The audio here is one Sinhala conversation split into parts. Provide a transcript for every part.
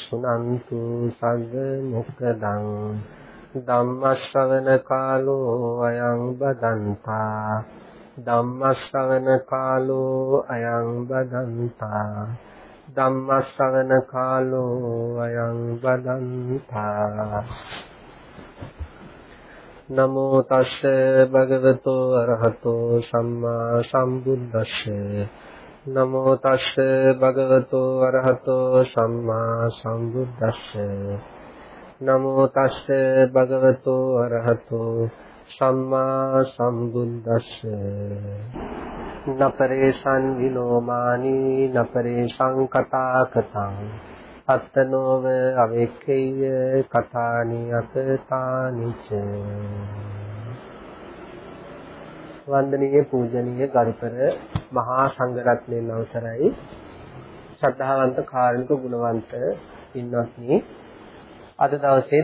සුනන්තු සග්ග මොක්කදං ධම්මස්සවන කාලෝ අයං බදන්තා ධම්මස්සවන කාලෝ අයං බදන්තා ධම්මස්සවන කාලෝ අයං බදන්තා නමෝ තස්ස භගවතෝ අරහතෝ සම්මා සම්බුද්දස්ස නමෝ තස්ස භගවතෝ අරහතෝ සම්මා සම්බුද්දස්ස. නමෝ තස්ස භගවතෝ අරහතෝ සම්මා සම්බුද්දස්ස. නපරේසං විනෝමානි නපරේසං කතා කතං අත්තනෝව අවෙක්ඛේය කතානි අතතානිච වන්දනීය පූජනීය ගරුතර මහා සංඝරත්නයන් අවසරයි. ශ්‍රද්ධාවන්ත කාරුණික ගුණවන්ත පින්වත්නි අද දවසේ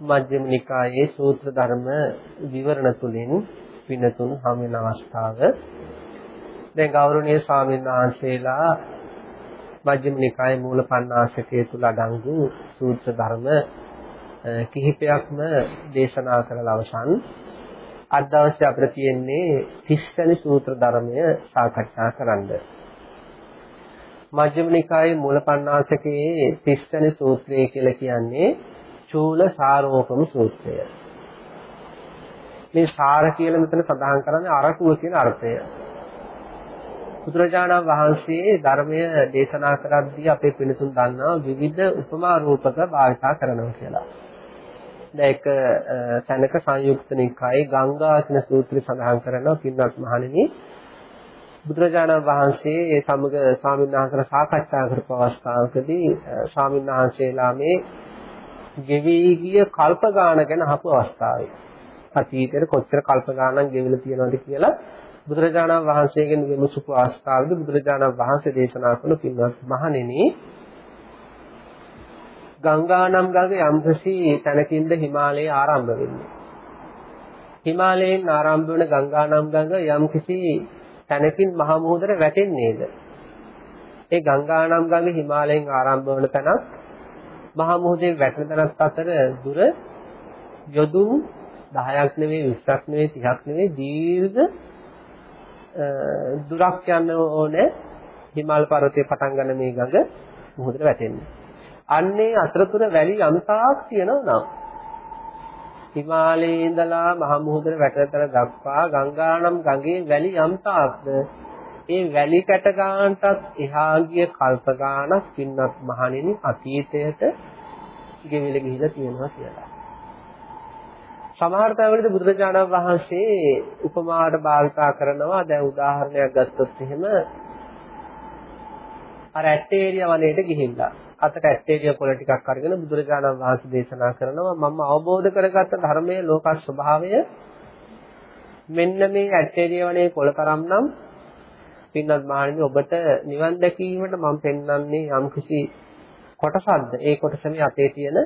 මජ්ක්‍ධිම නිකායේ සූත්‍ර ධර්ම විවරණ තුලින් පිනතුන් හම් වෙන අවස්ථාව. දැන් ගෞරවනීය ස්වාමීන් වහන්සේලා මජ්ක්‍ධිම නිකායේ මූල පණ්ණාසකයේ තුල අඩංගු සූත්‍ර ධර්ම කිහිපයක්ම දේශනා කරලා අවසන්. අද දවසේ අපිට තියෙන්නේ 30 වෙනි සූත්‍ර ධර්මය සාකච්ඡා කරන්න. මජ්ක්‍ධිම නිකායේ මූල පණ්ණාසකයේ 30 වෙනි සූත්‍රය කියලා කියන්නේ චූල සාරෝපම සූත්‍රය. මේ සාර කියලා මෙතන සඳහන් කරන්නේ අරටුව කියන අර්ථය. බුදුරජාණන් වහන්සේ ධර්මය දේශනා කරද්දී අපේ පිළිතුන් දන්නවා විවිධ උපමා රූපක භාවිතා කරනවා කියලා. දැන් එක තැනක සංයුක්ත නිකායේ ගංගා කියන සූත්‍රය සඳහන් කරනවා පින්වත් මහණෙනි. බුදුරජාණන් වහන්සේ ඒ සමග ස්වාමීන් වහන්සේලා සාකච්ඡා කරපු අවස්ථාවකදී ස්වාමීන් වහන්සේලා මේ ගෙවි ගිය කල්ප ගාන ගැන අහපු අවස්ථාවේ. අතීතයේ කොච්චර කල්ප ගානක් ගෙවිලා තියෙනවද කියලා බුදුරජාණන් වහන්සේගෙන් විමසපු අවස්ථාවේදී බුදුරජාණන් වහන්සේ දේශනා කළ පින්වත් මහණෙනි ගංගා නම් ගඟ යම්කිසි තැනකින්ද හිමාලයේ ආරම්භ වෙන්නේ. හිමාලයෙන් ආරම්භ වන ගංගා නම් ගඟ යම්කිසි තැනකින් මහ මුහුදට වැටෙන්නේද? ඒ ගංගා නම් ගඟ හිමාලයෙන් ආරම්භ වන තැනත් මහ මුහුදේ වැටෙන තැනත් අතර දුර යොදුන් 10ක් නෙවෙයි 20ක් නෙවෙයි 30ක් නෙවෙයි දීර්ඝ දුරක් යන්න ඕනේ හිමාල පර්වතයේ පටන් ගන්න මේ ගඟ මුහුදට වැටෙන්නේ. අන්නේ අතරතුර වැලි යම්තාක් තියෙනවා නම්. හිමාලයේ ඉඳලා මහ මුහුදට වැටෙතර දක්වා ගංගානම් ගඟේ වැලි යම්තාක්ද? ඒ වැලි කැට ගානටත් එහා ගිය කල්ප ගානක් පින්නත් මහණෙනි අතීතයට ගෙවිල ගිහිලා තියෙනවා කියලා. සමහර තැන්වලදී බුදුරජාණන් වහන්සේ උපමාවට භාවිතා කරනවා. දැන් උදාහරණයක් ගත්තොත් එහෙම අර ඇටේරිය වනයේට ගිහිල්ලා. අතට ඇටේරිය කොළ ටිකක් අරගෙන බුදුරජාණන් වහන්සේ දේශනා කරනවා මම අවබෝධ කරගත්ත ධර්මයේ ලෝක ස්වභාවය මෙන්න මේ ඇටේරිය වනයේ කොළ තරම් නම් පින්වත් මහණෙනි ඔබට නිවන් දැකීමට මම පෙන්වන්නේ යම්කිසි කොටසක්ද ඒ කොටස මේ අතේ තියෙන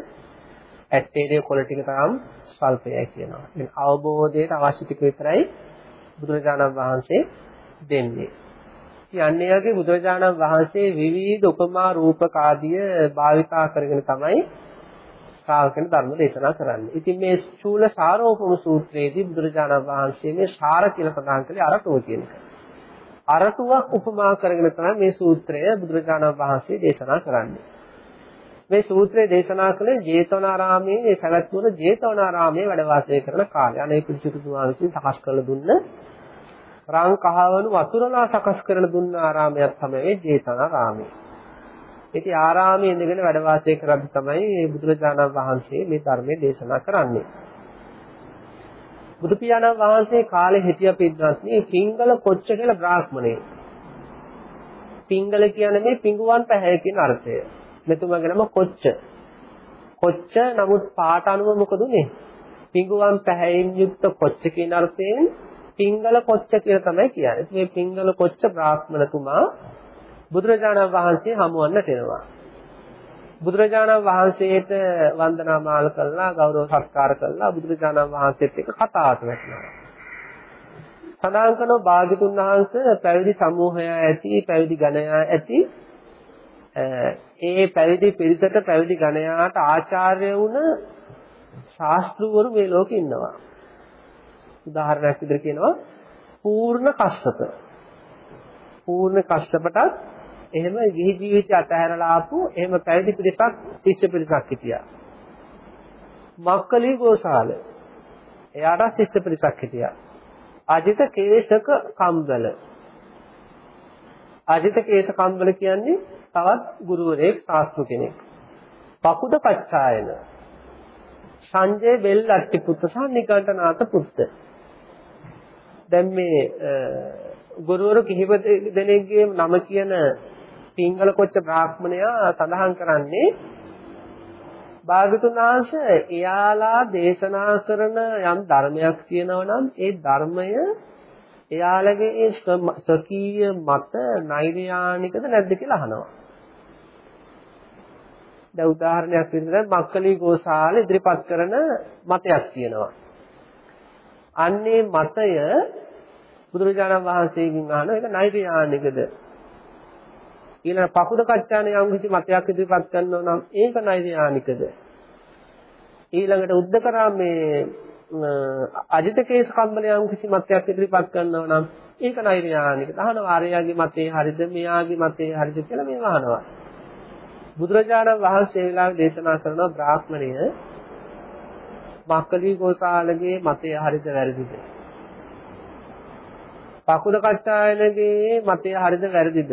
ඇටේරිය කොළ ටික තරම් ස්වල්පයයි කියනවා. ඒ අවබෝධයට අවශ්‍ය ටික විතරයි බුදුරජාණන් වහන්සේ දෙන්නේ. කියන්නේ යගේ බුදුරජාණන් වහන්සේ විවිධ උපමා රූපක ආදිය භාවිතා කරගෙන තමයි ශ්‍රාවකයන් ධර්ම දේශනා කරන්නේ. ඉතින් මේ චූල සාරෝපම සූත්‍රයේදී බුදුරජාණන් වහන්සේ මේ සාර කියලා සඳහන් කළේ අරටුව කියන එක. අරටුවක් උපමා කරගෙන තමයි මේ සූත්‍රය බුදුරජාණන් වහන්සේ දේශනා කරන්නේ. මේ සූත්‍රය දේශනා කළේ ජේතවනාරාමයේ පැවැත්වුණ ජේතවනාරාමයේ වැඩ වාසය කරන කාලේ. අනේ පිළිචුතුමා විසින් සකස් කරලා දුන්න රාං කහවණු වතුරලා සකස් කරන දුන්න ආරාමයක් තමයි ජේතවනාරාමය. ඉතින් ආරාමයේ ඉඳගෙන වැඩ වාසය කරද්දී තමයි මේ බුදුරජාණන් වහන්සේ මේ ධර්මයේ දේශනා කරන්නේ. බුදු පියාණන් වහන්සේ කාලේ හිටිය පිටනස්නේ පිංගල කොච්ච කියලා බ්‍රාහ්මණේ. පිංගල කියන්නේ මේ පිඟුවන් පැහැ කියන අර්ථය. මෙතුමාගේ නම කොච්ච. කොච්ච නමුත් පාට අනුව මොකද උනේ? පිඟුවන් පැහැයෙන් යුක්ත කොච්ච කියන අර්ථයෙන් පිංගල කොච්ච කියලා තමයි කියන්නේ. මේ පිංගල කොච්ච බ්‍රාහ්මණතුමා බුදුරජාණන් වහන්සේ හමුවන්නට එනවා. බුදුරජාණන් වහන්සේට වන්දනාමාල කළා ගෞරව සත්කාර කළා බුදුරජාණන් වහන්සේත් එක්ක කතාවට වැටෙනවා. සඳහන් කරනවා භාග්‍යතුන් වහන්සේ පැවිදි සමූහය ඇති පැවිදි ගණයා ඇති ඒ පැවිදි පිරිසට පැවිදි ගණයාට ආචාර්ය වුණ ශාස්ත්‍රවරු මේ ලෝකේ ඉන්නවා. උදාහරණයක් විදිහට කියනවා පූර්ණ කස්සප. පූර්ණ කස්සපටත් එහෙම ගිහි ජීවිතය අතහැරලා ආපු එහෙම පැවිදි පිරිසක් ශිෂ්‍ය පිරිසක් හිටියා. මක්කලි ගෝසාල. එයාට ශිෂ්‍ය පිරිසක් හිටියා. අජිත කේශක කම්බල. අජිත කේශ කම්බල කියන්නේ තවත් ගුරුවරයෙක් ශාස්ත්‍ර කෙනෙක්. පකුද පච්චායන. සංජය බෙල්ලට්ටි පුත්ත සහ නිකණ්ඨනාත පුත්ත. දැන් මේ ගුරුවරු කිහිප දෙනෙක්ගේ නම කියන පිංගල කොච්ච බ්‍රාහ්මණයා සඳහන් කරන්නේ භාගතුන් වහන්සේ එයාලා දේශනා කරන යම් ධර්මයක් තියෙනවා නම් ඒ ධර්මය එයාලගේ ඒ ස්වකීය මත නෛර්යානිකද නැද්ද කියලා අහනවා. දැන් උදාහරණයක් විදිහට මක්කලි ගෝසාල ඉදිරිපත් කරන මතයක් තියෙනවා. අන්නේ මතය බුදුරජාණන් වහන්සේගෙන් අහනවා ඒක නෛර්යානිකද? ඊළඟ පකුද කච්චාන යම් කිසි මතයක් ඉදිරිපත් කරනවා නම් ඒක නෛර්යානිකද? ඊළඟට උද්දකරා මේ අජිත කේස කම්බල යම් කිසි මතයක් ඉදිරිපත් කරනවා නම් ඒක නෛර්යානිකද? අහනවා ආර්යයාගේ මතේ හරිද? මෙයාගේ මතේ හරිද කියලා මේ අහනවා. බුදුරජාණන් වහන්සේ වෙලාවේ දේශනා කරන බ්‍රාහ්මණය මක්කලි ගෝසාලගේ මතය හරිද වැරදිද? පකුද කච්චායනගේ මතය හරිද වැරදිද?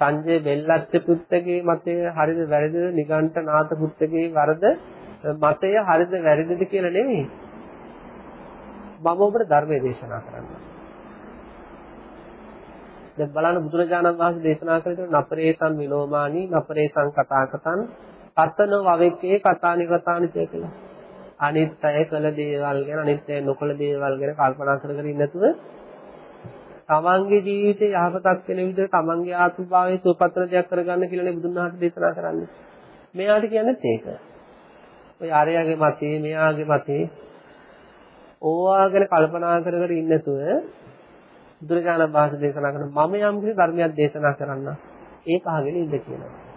සංජය බෙල්ලච්ච පුත්තගේ මතය හරිද වැරදිද? නිගණ්ඨ නාත පුත්තගේ වරද? මතය හරිද වැරදිද කියලා නෙමෙයි. මම ඔබට ධර්මයේ දේශනා කරන්න. දැන් බලන්න බුදුරජාණන් වහන්සේ දේශනා කළ නපරේසං විලෝමානි නපරේසං කතාකතං අතන වවෙකේ කතානි කතානි කියලා. අනිත්‍ය කළ දේවල් ගැන අනිත්‍ය නොකළ දේවල් ගැන කල්පනා කර කර ඉන්න නැතුව තමන්ගේ ජීවිතේ යහපතක් වෙන විදිහට තමන්ගේ ආත්ම භාවයේ සුවපත්තර දෙයක් කරගන්න කියලානේ බුදුන් වහන්සේ දේශනා කරන්නේ. මෙයාට කියන්නේත් ඒක. ඔය ආර්යයාගේ මතේ මෙයාගේ මතේ ඕවා ගැන කල්පනා කර කර ඉන්න නැතුව බුදුරජාණන් වහන්සේ දේශනා කරන මම යම් කිසි ධර්මයක් දේශනා කරන්න ඒක අහගෙන ඉන්න කියනවා.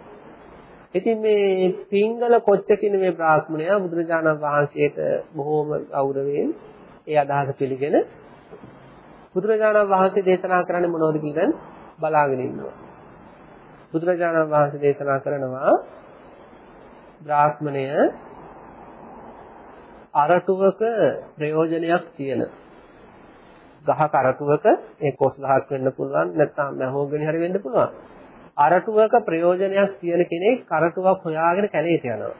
ඉතින් මේ පිංගල කොච්ච කියන මේ බ්‍රාහ්මණයා බුදුරජාණන් වහන්සේට බොහෝම ගෞරවයෙන් ඒ අදහස පිළිගෙන බුදුරජාණන් වහන්සේ දේශනා කරන්නේ මොනවද කියලා බලාගෙන ඉන්නවා. බුදුරජාණන් වහන්සේ දේශනා කරනවා බ්‍රාහ්මණය අරටුවක ප්‍රයෝජනයක් තියෙන ගහක අරටුවක ඒ කොස් ගහක් වෙන්න පුළුවන් නැත්නම් මහෝගනි හරි වෙන්න පුළුවන් අරටුවක ප්‍රයෝජනයක් තියෙන කෙනෙක් අරටුවක් හොයාගෙන කැලේට යනවා.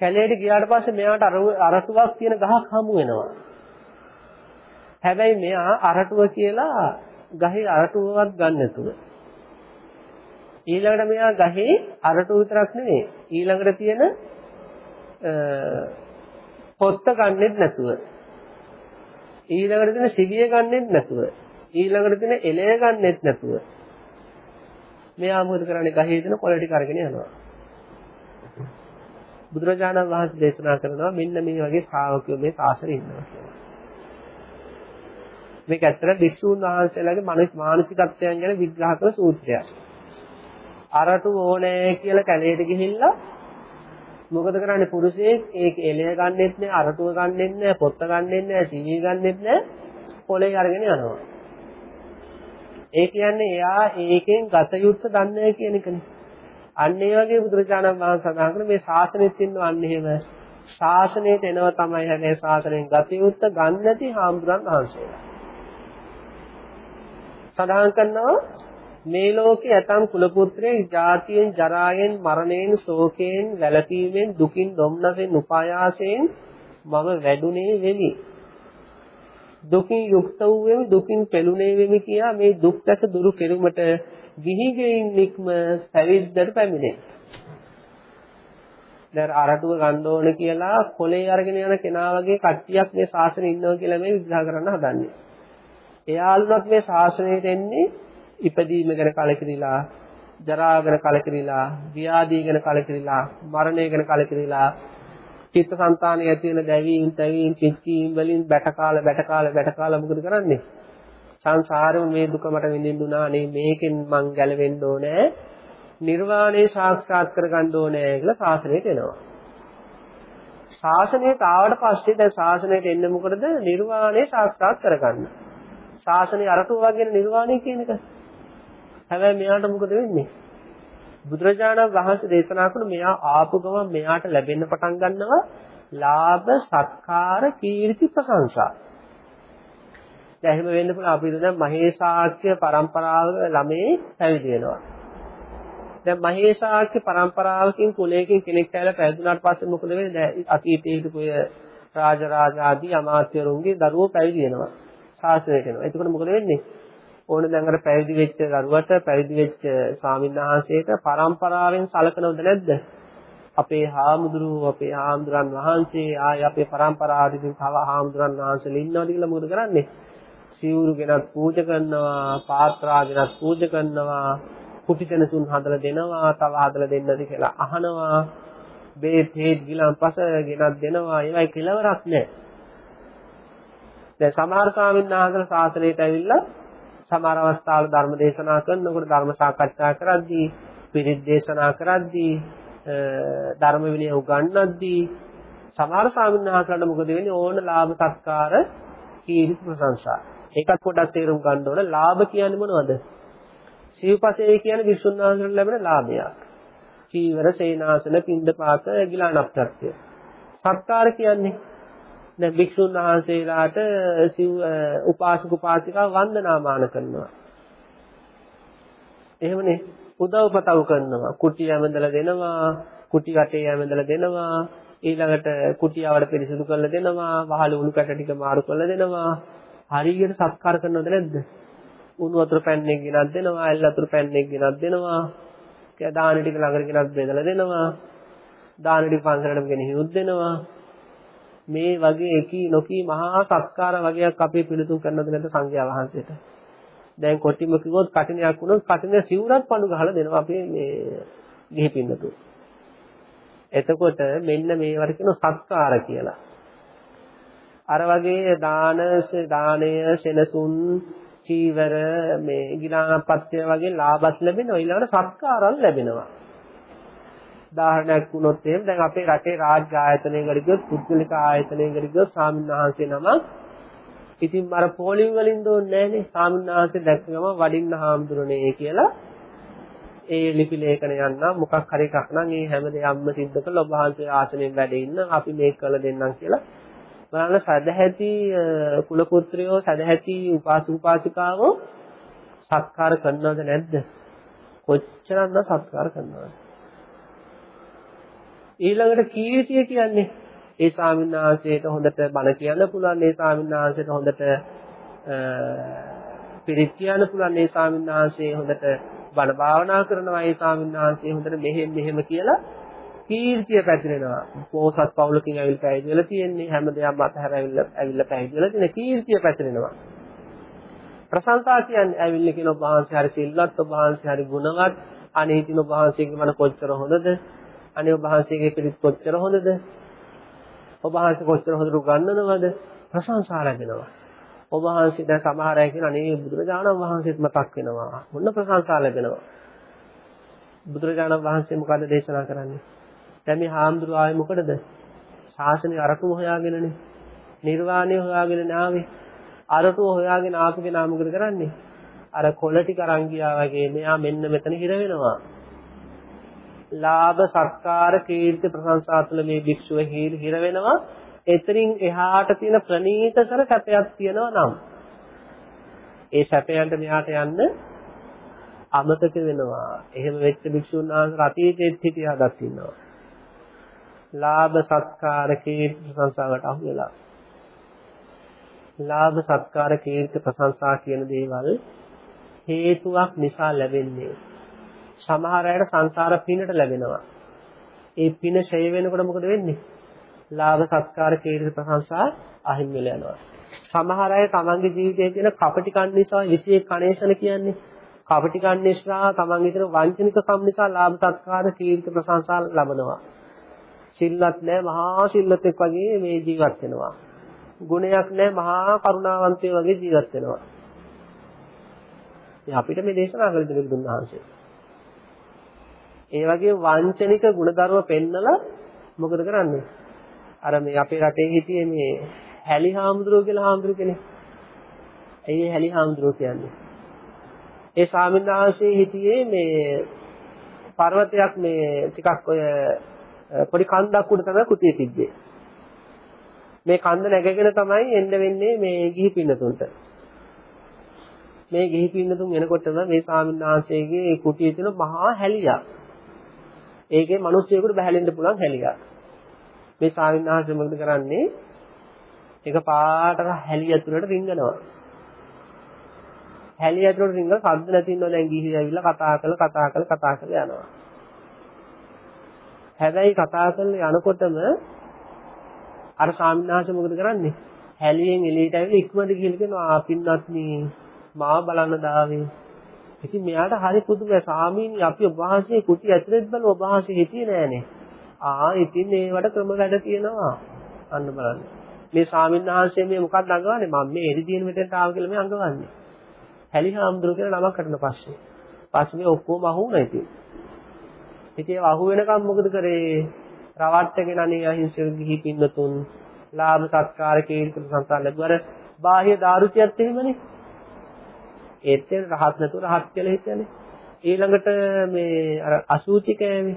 කැලේට ගියාට පස්සේ මෙයාට අරටුවක් තියෙන ගහක් හමු වෙනවා. හැබැයි මෙයා අරටුව කියලා ගහේ අරටුවවත් ගන්න නැතුව. ඊළඟට මෙයා ගහේ අරටුව විතරක් නෙවෙයි ඊළඟට තියෙන පොත්ත ගන්නෙත් නැතුව. ඊළඟට තියෙන සිවිය ගන්නෙත් නැතුව. ඊළඟට තියෙන එළය ගන්නෙත් නැතුව. මෙයා මොකද කරන්නේ ගහේ තියෙන කොළ ටික අරගෙන යනවා බුදුරජාණන් වහන්සේ දේශනා කරනවා මෙන්න මේ වගේ ශ්‍රාවකයෝ මේ ශාසනයේ ඉන්නවා කියලා මේක ඇත්තට විසුණු වහන්සේලාගේ මානසිකත්වයන් ගැන විග්‍රහ කරන සූත්‍රයක්. අරටු ඕනේ කියලා කැලේට ගිහිල්ලා මොකද කරන්නේ පුරුෂයෙක් ඒක එළය ගන්නෙත් නෑ අරටුව ගන්නෙත් නෑ පොත්ත ගන්නෙත් නෑ සීනි ගන්නෙත් නෑ පොලේ අරගෙන යනවා. ඒ කියන්නේ එයා ඒකෙන් ගත යුත්ත දන්නේ කියන එකනේ. අන්න ඒ වගේ බුදුරජාණන් වහන්සේ සඳහන් කරන මේ ශාසනෙත් ඉන්නව අන්න එහෙම ශාසනයට එනවා තමයි හැබැයි ශාසනයෙන් ගත යුත්ත ගන්න නැති හාමුදුරන් වහන්සේලා. සඳහන් කරනවා මේ ලෝකේ ඇතම් කුල පුත්‍රයෙක් ජාතියෙන් ජරායෙන් මරණයෙන් ශෝකයෙන් වැළපීමෙන් දුකින් දුම්නසෙන් උපායාසයෙන් මම වැඩුණේ වෙමි දුකින් යුක්ත වූ වෙමි දුකින් පෙළුණේ වෙමි කියා මේ දුක් දැස දුරු කෙරුමට ගිහිගෙයින් නික්ම පැවිද්දට පැමිණේ දැන් අරටුව ගන්න ඕන කියලා කොලේ අරගෙන යන කෙනා වගේ කට්ටියක් මේ ශාසනය ඉන්නවා කියලා මේ විග්‍රහ කරන්න හදන්නේ. එයාලුනත් මේ ශාසනයට එන්නේ ඉපදීම ගැන කලකිරිලා, ජරා ගැන කලකිරිලා, ව්‍යාධි ගැන කලකිරිලා, මරණය ගැන කලකිරිලා, චිත්තසංතානය ඇති වෙන දැවීම්, තැවීම්, කිච්චීම් වලින් බැට කාලා බැට කාලා බැට කාලා මොකද කරන්නේ? සංසාරෙම මේ දුක මට විඳින්න උනා නේ මේකෙන් මං ගැලවෙන්න ඕනේ නිර්වාණය සාක්ෂාත් කරගන්න ඕනේ කියලා ශාසනයට එනවා. ශාසනයට ආවට පස්සේ දැන් ශාසනයට එන්නේ මොකටද? නිර්වාණය සාක්ෂාත් කරගන්න. ශාසනය අරටුව වගේ නිර්වාණය කියන එක. හැබැයි මෙයාට මොකද වෙන්නේ? බුදුරජාණන් වහන්සේ දේශනා කරන මෙයා ආපු ගමන් මෙයාට ලැබෙන්න පටන් ගන්නවා ලාභ සත්කාර කීර්ති ප්‍රශංසා. දැන් එහෙම වෙන්න පුළුවන් අපි දැන් මහේසාක්‍ය පරම්පරාව ළමේ පැවිදි වෙනවා. දැන් මහේසාක්‍ය පරම්පරාවකින් කුලයකින් කෙනෙක් ඇවිල්ලා පැවිදුණාට පස්සේ මොකද වෙන්නේ? දැන් අතීතයේ හිටපු රාජරාජ ආදී අමාත්‍යරුන්ගේ දරුවෝ පැවිදි වෙනවා. ශාසනයට එනවා. එතකොට මොකද වෙන්නේ? ඕන දැන් අර පැවිදි වෙච්ච දරුවට පැවිදි වෙච්ච ස්වාමීන් වහන්සේට පරම්පරාවෙන් සලකනවද නැද්ද? අපේ හාමුදුරුවෝ අපේ හාමුදුරන් වහන්සේ ආයේ අපේ පරම්පරාවකින් තව හාමුදුරන් වහන්සේලා ඉන්නවද කියලා මොකද කරන්නේ? සිවුරු ගෙනත් පූජා කරනවා, පාත්‍රා ගෙනත් පූජා කරනවා, කුටි සෙනසුන් හදලා දෙනවා, තව හදලා දෙන්නද කියලා අහනවා. බේත් හේත් ගිලන්පස ගෙනත් දෙනවා. ඒවයි කෙලවරක් නැහැ. දැන් සමහර ස්වාමීන් වහන්සේලා ශාසනයට ඇවිල්ලා සමහර අවස්ථාවල ධර්ම දේශනා කරනකොට ධර්ම සාකච්ඡා කරද්දී, පිරිත් දේශනා කරද්දී, ධර්ම විනය උගන්වද්දී සමහර ස්වාමීන් වහන්සේලාට මොකද වෙන්නේ ඕන ලාභ සත්කාර කීර්ති ප්‍රශංසා ඒකත් පොඩ්ඩක් තේරුම් ගන්න ඕන. ලාභ කියන්නේ මොනවද? සිව්පසේ කියන්නේ විසුණු වහන්සේට ලැබෙන ලාභයක්. චීවර, සේනාසන, පින්දපාත, ගිලාන ප්‍රත්‍ය. සත්කාර කියන්නේ දැන් වික්ෂුන් වහන්සේලාට සිව් උපාසක උපාසිකා වන්දනාමාන කරනවා. එහෙමනේ උදව්පතව් කරනවා. කුටි ඇමදලා දෙනවා, කුටි වටේ ඇමදලා දෙනවා, ඊළඟට කුටියවට පිරිසිදු කරලා දෙනවා, වහල උණු කැට ටික මාරු කරලා දෙනවා. හරියට සත්කාර කරනවද නැද්ද? උණු වතුර පැන්නෙක් ගෙනත් දෙනවා, ඇල් වතුර පැන්නෙක් ගෙනත් දෙනවා. කියලා දාන ටික ළඟට ගෙනත් බෙදලා දෙනවා. දාන ටික පන්සලටම ගෙනහිනුත් දෙනවා. මේ වගේ එකී නොකී මහා සත්කාර වගේක් අපි පිළිතුරු කරනවද නැද්ද සංඝයා වහන්සේට? දැන් කොටිම කිව්වොත් කටිනයක් වුණොත් කටින සිවුරක් පඳු ගහලා දෙනවා අපේ මේ ගිහි පින්නතු. එතකොට මෙන්න මේවට කියන සත්කාර කියලා. අර වගේ දාන දාණය සෙනසුන් චීවර මේ ගිනාපත්‍ය වගේ ලාභත් ලැබෙනවා ඊළඟට සත්කාරල් ලැබෙනවා උදාහරණයක් වුණොත් එහෙම දැන් අපේ රටේ රාජ්‍ය ආයතනයකට ගියොත් පුද්ගලික ආයතනයකට ගියොත් ස්වාමීන් වහන්සේ නමක් ඉතින් අර පොලිම් වලින් දෝන්නේ නැහනේ ස්වාමීන් වහන්සේ දැක්කම වඩින්න හාමුදුරනේ කියලා ඒ ලිපි ලේඛන යන්න මොකක් හරි එකක් නම් ඒ හැම දෙයක්ම සිද්ධ කළා ඔබ වහන්සේ ආසනෙන් වැඩ ඉන්න අපි මේක කළ දෙන්නම් කියලා බලන්න සදැහැති කුල පුත්‍රයෝ සදැහැති උපාසක උපාසිකාවෝ සත්කාර කරනවද නැද්ද? කොච්චරක්ද සත්කාර කරනවද? ඊළඟට කීර්තිය කියන්නේ ඒ ස්වාමීන් වහන්සේට හොඳට බණ කියන්න පුළුවන් ඒ ස්වාමීන් වහන්සේට හොඳට පිරිත් කියන්න පුළුවන් ඒ ස්වාමීන් වහන්සේ හොඳට බණ භාවනා කරනවා ඒ ස්වාමීන් වහන්සේ හොඳට මෙහෙම මෙහෙම කියලා කීර්තිය පැතිරෙනවා. පෝසත් පවුලකින් ඇවිල්ලා පැවිදි වෙලා තියෙන්නේ හැම දෙයක්ම අතහැර ඇවිල්ලා ඇවිල්ලා පැවිදි වෙලා තියෙන කීර්තිය පැතිරෙනවා. ප්‍රශංසා කියන්නේ ඇවිල්ලා කියන ඔබ වහන්සේ හරි සිල්වත් ඔබ වහන්සේ හරි ගුණවත් අනේ ඉතින් ඔබ වහන්සේගේ මන කොච්චර හොඳද අනේ ඔබ වහන්සේගේ පිළිත් කොච්චර හොඳද ඔබ වහන්සේ කොච්චර හොඳට උගන්වනවද ප්‍රශංසා ලැබෙනවා ඔබ වහන්සේ දැන් සමහර අය කියන අනේ බුදුරජාණන් වහන්සේත් මතක් වෙනවා මොන ප්‍රශංසා ලැබෙනවා බුදුරජාණන් වහන්සේ මොකද දේශනා කරන්නේ දැන් මේ හාමුදුරුවෝ ආවේ මොකටද? ශාසනය අරටුව හොයාගෙනනේ. නිර්වාණය හොයාගෙන ආවේ. අරටුව හොයාගෙන ආපු කෙනා මොකද කරන්නේ? අර කොළ ටික අරන් ගියා වගේ මෙයා මෙන්න මෙතන හිර වෙනවා. ලාභ සත්කාර කීර්ති ප්‍රශංසා තුළ මේ භික්ෂුව හිර වෙනවා. එතනින් එහාට තියෙන ප්‍රනීතතර සැපයක් තියෙනවා නම් ඒ සැපයන්ට මෙයාට යන්න අමතක වෙනවා. එහෙම වෙච්ච භික්ෂුන් වහන්සේ අතීතයේත් හිටියාදත් ඉන්නවා. ලාභ සත්කාර කීර්ති ප්‍රශංසාවට අහු වෙලා. ලාභ සත්කාර කීර්ති ප්‍රශංසා කියන දේවල් හේතුවක් නිසා ලැබෙන්නේ. සමහර අයට සංසාර පිනට ලැබෙනවා. ඒ පින ඡය වෙනකොට මොකද වෙන්නේ? ලාභ සත්කාර කීර්ති ප්‍රශංසා අහිමි වෙලා යනවා. සමහර අය තමන්ගේ ජීවිතයේ තියෙන කපටි කන් නිසා විශේෂ කණේශන කියන්නේ. කපටි කන් නිසා තමන්ගේ තියෙන වංචනික කම් නිසා ලාභ සත්කාර කීර්ති ප්‍රශංසා ලබනවා. සිල්වත් නැහැ මහා සිල්වතෙක් වගේ මේ ජීවත් වෙනවා. ගුණයක් නැහැ මහා කරුණාවන්තයෙක් වගේ ජීවත් වෙනවා. ඉතින් අපිට මේ දේශනා කළ දෙයක් දුන්නාංශය. ඒ වගේ වංචනික ಗುಣධර්ම පෙන්නලා මොකද කරන්නේ? අර මේ අපේ රටේ හිටියේ මේ හැලි හාමුදුරුවෝ කියලා හාමුදුරු කෙනෙක්. ඇයි හැලි හාමුදුරුවෝ කියන්නේ? ඒ ස්වාමීන් වහන්සේ හිටියේ මේ පර්වතයක් මේ ටිකක් ඔය පොඩි කන්දක් උඩ තමයි කුටිය තිබ්බේ. මේ කන්ද නැගගෙන තමයි එන්න වෙන්නේ මේ ගිහි පින්නතුන්ට. මේ ගිහි පින්නතුන් එනකොටම මේ ස්වාමීන් වහන්සේගේ කුටියේ තියෙන මහා හැලියක්. ඒකේ මිනිස්සුයෙකුට බහැලෙන්න පුළුවන් හැලියක්. මේ ස්වාමීන් වහන්සේ මොකද කරන්නේ? එක පාටක හැලිය ඇතුළට රිංගනවා. හැලිය ඇතුළට රිංගන සද්ද නැති ඉන්නවා දැන් ගිහි ඇවිල්ලා කතා කරලා කතා කරලා කතා කරලා යනවා. හැබැයි කතා කරලා යනකොටම අර ස්වාමීන් වහන්සේ මොකද කරන්නේ? හැලියෙන් එළියට ඇවිල්ලා ඉක්මනට ගිහලා කියනවා පින්වත්නි මාව බලන්න දාවේ. ඉතින් මෙයාට හරි පුදුමයි සාමීනි අපි ඔබ වහන්සේ කුටි ඇතුළෙත් බල ඔබ වහන්සේ හිටියේ නෑනේ. ආ ඉතින් ඒවට ක්‍රම වැඩ තියෙනවා. අන්න බලන්න. මේ ස්වාමීන් වහන්සේ මේ මොකක්ද අඟවන්නේ? මම මේ එරිදීන මෙතෙන්ට ආව කියලා මේ අඟවන්නේ. හැලිහාම්දුර කියලා නමක් කරන පස්සේ. පස්සේ මේ ඔක්කොම අහු වුණා ඉතින්. ඉතින් ඒව අහු වෙනකම් මොකද කරේ? රවට්ටගෙන අනේ අහිංසක ගිහි පින්නතුන් ලාභ සත්කාර කීර්ති සංසාර ලැබුවර බාහ්‍ය දාරුචියත් එහෙමනේ. ඒත් රහත් නැතුව රහත් කියලා හිතන්නේ. ඊළඟට මේ අර අසූචිකයනේ.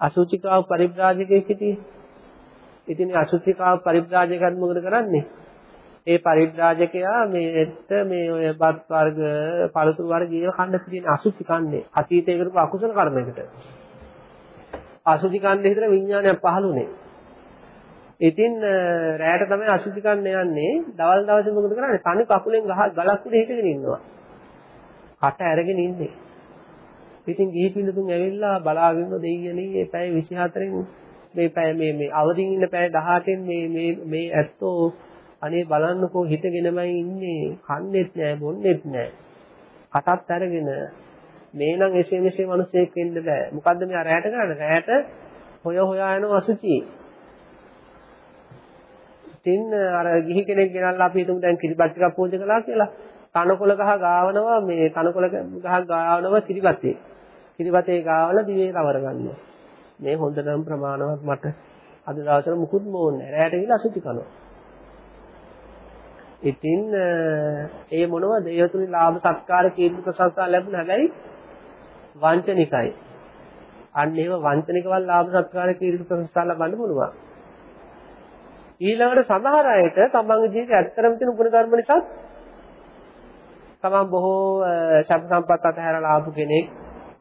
අසූචිකාව පරිබ්‍රාජකයෙක් හිටියේ. ඉතින් අසුචිකාව පරිබ්‍රාජකයන් මොකද කරන්නේ? ඒ පරිබ්‍රාජකයා මේත් මේ ඔය බත් වර්ග, පළතුරු වර්ග ඒව කන්න තියෙන අසුචි කන්නේ. අතීතයේ කරපු අකුසල කර්මයකට. අසුචි කන්නේ හිතන විඥානයක් පහළුනේ. ඉතින් රැයට තමයි අසුචි කන්න යන්නේ. දවල් දවසේ මොකද කරන්නේ? තනි කකුලෙන් ගහ ගලක් උඩ හිටගෙන ඉන්නවා. කට අරගෙන ඉන්නේ. ඉතින් ගිහි පිළිතුන් ඇවිල්ලා බලාගෙන දෙයියනේ මේ පැය 24න් මේ පැය මේ මේ අවදින් ඉන්න පැය 18න් මේ මේ මේ ඇත්තෝ අනේ බලන්නකෝ හිතගෙනමයි ඉන්නේ කන්නේත් නෑ බොන්නේත් නෑ කටත් අරගෙන මේ නම් එසේ මෙසේ මිනිසෙක් වෙන්න බෑ මොකද්ද මේ රැයට කරන්නේ රැයට හොය හොයා යන අසුචි ඉතින් අර ගිහි කෙනෙක් ගෙනල්ලා අපි හිතමු දැන් කිරිබත් ටිකක් පූජා කළා කියලා තනකොළ ගහ ගාවනවා මේ තනකොළ ගහ ගාවනවා කිරිබතේ කිරිබතේ ගාවලා දිවේ රවර ගන්නවා මේ හොඳටම ප්‍රමාණවත් මට අද දවසට මුකුත් මොන්නේ රැයට ගිහලා අසුචි කනවා. ඉතින් ඒ මොනවද? ඒ තුලින් ලාභ සත්කාර කීර්ති ප්‍රශංසා ලැබුණ හැබැයි වංචනිකයි. අන්න ඒව වංචනිකවල් ලාභ සත්කාර කීර්ති ප්‍රශංසා ලබන්න පුළුවන්. ඊළඟට සමහර අයට තමන්ගේ ජීවිතය ඇත්තරම තියෙන ගුණ ධර්ම නිසා තමන් බොහෝ සැප සම්පත් අතහැරලා ආපු කෙනෙක්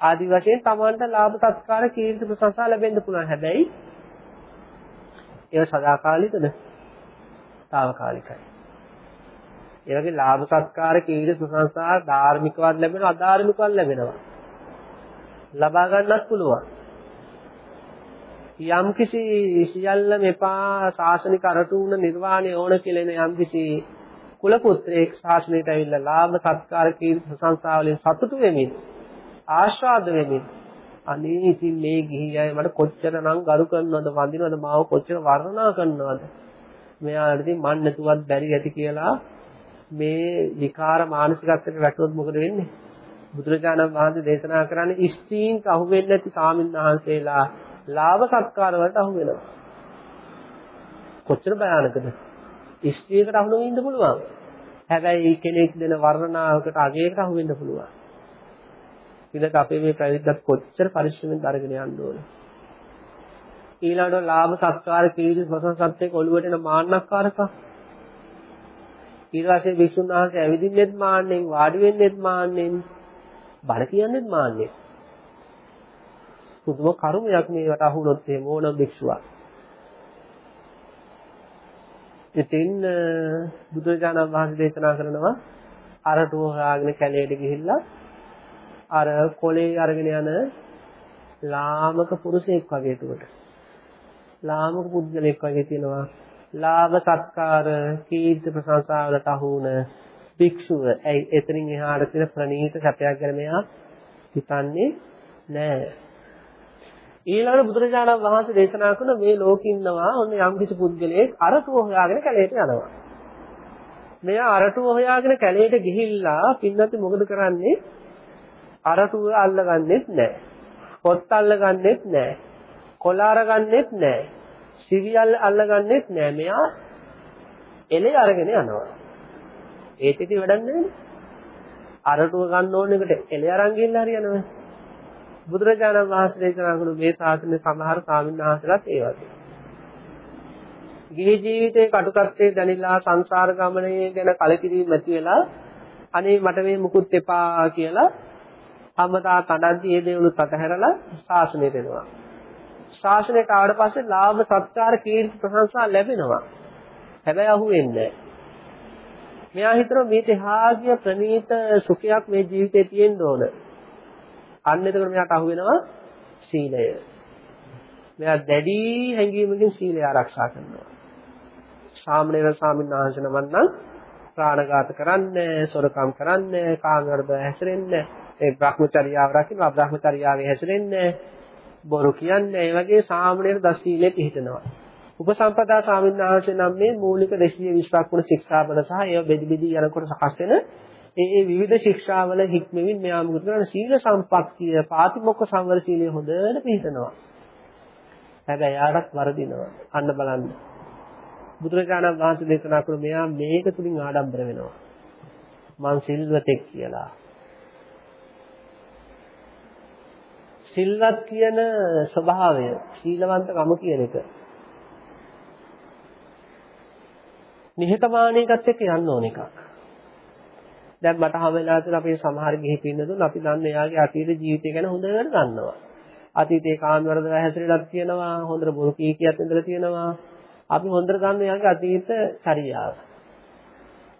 ආදි වශයෙන් තමන්ට ලාභ සත්කාර කීර්ති ප්‍රශංසා ලැබෙන්න පුළුවන්. හැබැයි ඒව සදාකාලිකද? తాවකාලිකයි. ඒ වගේ ලාභ සත්කාර කීර්ති ප්‍රශංසා ධාර්මිකවත් ලැබෙනවා අධාර්මිකවත් ලැබෙනවා. ලබා ගන්නත් පුළුවන්. යම්කිසි සියල්ල මෙපා ශාසනික අරටුන නිර්වාණය ඕන කියලා යම්කිසි කුල පුත්‍රයෙක් ශාසනයට ඇවිල්ලා ලාභ සත්කාර කීර්ති ප්‍රශංසා වලින් සතුටු වෙමින් ආශාද වෙමින් අනේ ඉතින් මේ ගිහි අය මට කොච්චරනම් ගරු කරනවද වඳිනවද මාව කොච්චර වර්ණනා කරනවද? මෙයාට ඉතින් මන් නැතුවත් බැරි ඇති කියලා මේ විකාර මානසිකත්වයට වැටුනොත් මොකද වෙන්නේ? බුදුරජාණන් වහන්සේ දේශනා කරන්නේ ස්ත්‍රීන්ට අහු වෙන්නේ නැති සාමින් වහන්සේලා ලාභ සත්කාර වලට අහු වෙනවා කොච්චර භයානකද ස්ත්‍රියකට අහු නොවෙන්න ඉන්න පුළුවන් හැබැයි කෙනෙක් දෙන වර්ණනාවකට අගයකට අහු වෙන්න පුළුවන් ඊළඟ අපේ මේ පැවිද්දත් කොච්චර පරිශ්‍රමෙන් අරගෙන යන්න ඕන. ඊළඟට ලාභ සත්කාර කීර්ති ප්‍රශංසත් එක්ක ඔළුවට එන මාන්නක්කාරකම්. ඊට පස්සේ විසුණු වහන්සේ ඇවිදින්නෙත් මාන්නෙන් වාඩි වෙන්නෙත් මාන්නෙන් බණ කියන්නෙත් මාන්නෙන්. පුදුම කර්මයක් මේවට අහුනොත් එහෙම ඕන භික්ෂුවක්. ඉතින් බුදුරජාණන් වහන්සේ දේශනා කරනවා අරටුව හොයාගෙන කැලේට ගිහිල්ලා අර කොලේ අරගෙන යන ලාමක පුරුෂයෙක් වගේ එතකොට. ලාමක පුද්ගලෙක් වගේ තියෙනවා. ලාභ සත්කාර කීර්ති ප්‍රශංසා වලට අහු වුණ භික්ෂුව. ඇයි එතනින් එහාට තියෙන ප්‍රණීත සැපයක් ගැන මෙයා හිතන්නේ නැහැ. ඊළඟ බුදුරජාණන් වහන්සේ දේශනා කරන මේ ලෝකේ ඉන්නවා ඔන්න යම් කිසි පුද්ගලයෙක් අරටුව හොයාගෙන කැලේට යනවා. මෙයා අරටුව හොයාගෙන කැලේට ගිහිල්ලා පින්නත් මොකද කරන්නේ? අරටුව අල්ලගන්නෙත් නැහැ. පොත් අල්ලගන්නෙත් නැහැ. කොළ අරගන්නෙත් නැහැ. සිවියල් අල්ලගන්නෙත් නැහැ. මෙයා එලේ අරගෙන යනවා. ඒත් ඉතින් වැඩක් නැහැ. අරටුව ගන්න ඕන එකට එලේ අරන් ගිහිල්ලා හරියනවා. බුදුරජාණන් වහන්සේ දේශනා කරන මේ ශාසනයේ සමහර ස්වාමීන් වහන්සේලාත් ඒ වගේ. ගිහි ජීවිතේ කටුකත්තේ දැනිලා සංසාර ගමනේ ගැන කලකිරීම ඇති වෙලා අනේ මට මේ මුකුත් එපා කියලා අමතා කඩන්ති ඒ දේවලුත් අතහැරලා ශාසනයට එනවා. ශාසනයට ආවට පස්සේ ලාභ සත්කාර කීර්ති ප්‍රශංසා ලැබෙනවා. හැබැයි අහුවෙන්නේ මෙයා හිතනවා මේ තහාගිය ප්‍රණීත සුඛයක් මේ ජීවිතේ තියෙන්න ඕන. අන්න එතකොට මෙයාට අහුවෙනවා සීලය. මෙයා දැඩි හැඟීමකින් සීලය ආරක්ෂා කරනවා. සාමණේර ස්වාමීන් වහන්සේ නමක් නම් ප්‍රාණඝාත කරන්නේ, සොරකම් කරන්නේ, කාමවර්ධ හැසිරෙන්නේ, ඒ භ්‍රමචර්යාව රකින්න, අබ්‍රහ්මචර්යාවේ හැසිරෙන්නේ, බොරු කියන්නේ, ඒ වගේ සාමණේර දස් සීලෙ පිළිහිටනවා. උපසම්පදා ස්වාමීන් වහන්සේ නම් මේ මූලික 220ක් වුණ ශික්ෂාපද සහ ඒව බෙදි බෙදි යනකොට සකස් වෙන ඒ ඒ විවිධ ශික්ෂාවල හික්මෙමින් මෙයා මුකුත් කරන සීල සම්පත්තිය, පාතිමොක්ඛ සංවර සීලය හොඳට පිළිහිටනවා. හැබැයි යාටත් වරදිනවා. අන්න බලන්න. බුදුරජාණන් වහන්සේ දේශනා කරු මෙයා මේක තුලින් ආඩම්බර වෙනවා. මං සිල්වතෙක් කියලා. සිල්වත් කියන ස්වභාවය, සීලවන්තකම කියන එක. නිහතමානීකත් එක්ක යන්න ඕන එකක්. දැන් මට හැම වෙලාවෙම අපේ සමහර ගිහි පින්නදුන් අපි දන්න එයාගේ අතීත ජීවිතය ගැන හොඳට දන්නවා. අතීතේ කාම වරද හැසිරෙලක් තියෙනවා, හොඳට බොරු කී කියත් ඉඳලා තියෙනවා. අපි හොඳට දන්න එයාගේ අතීත චර්යාව.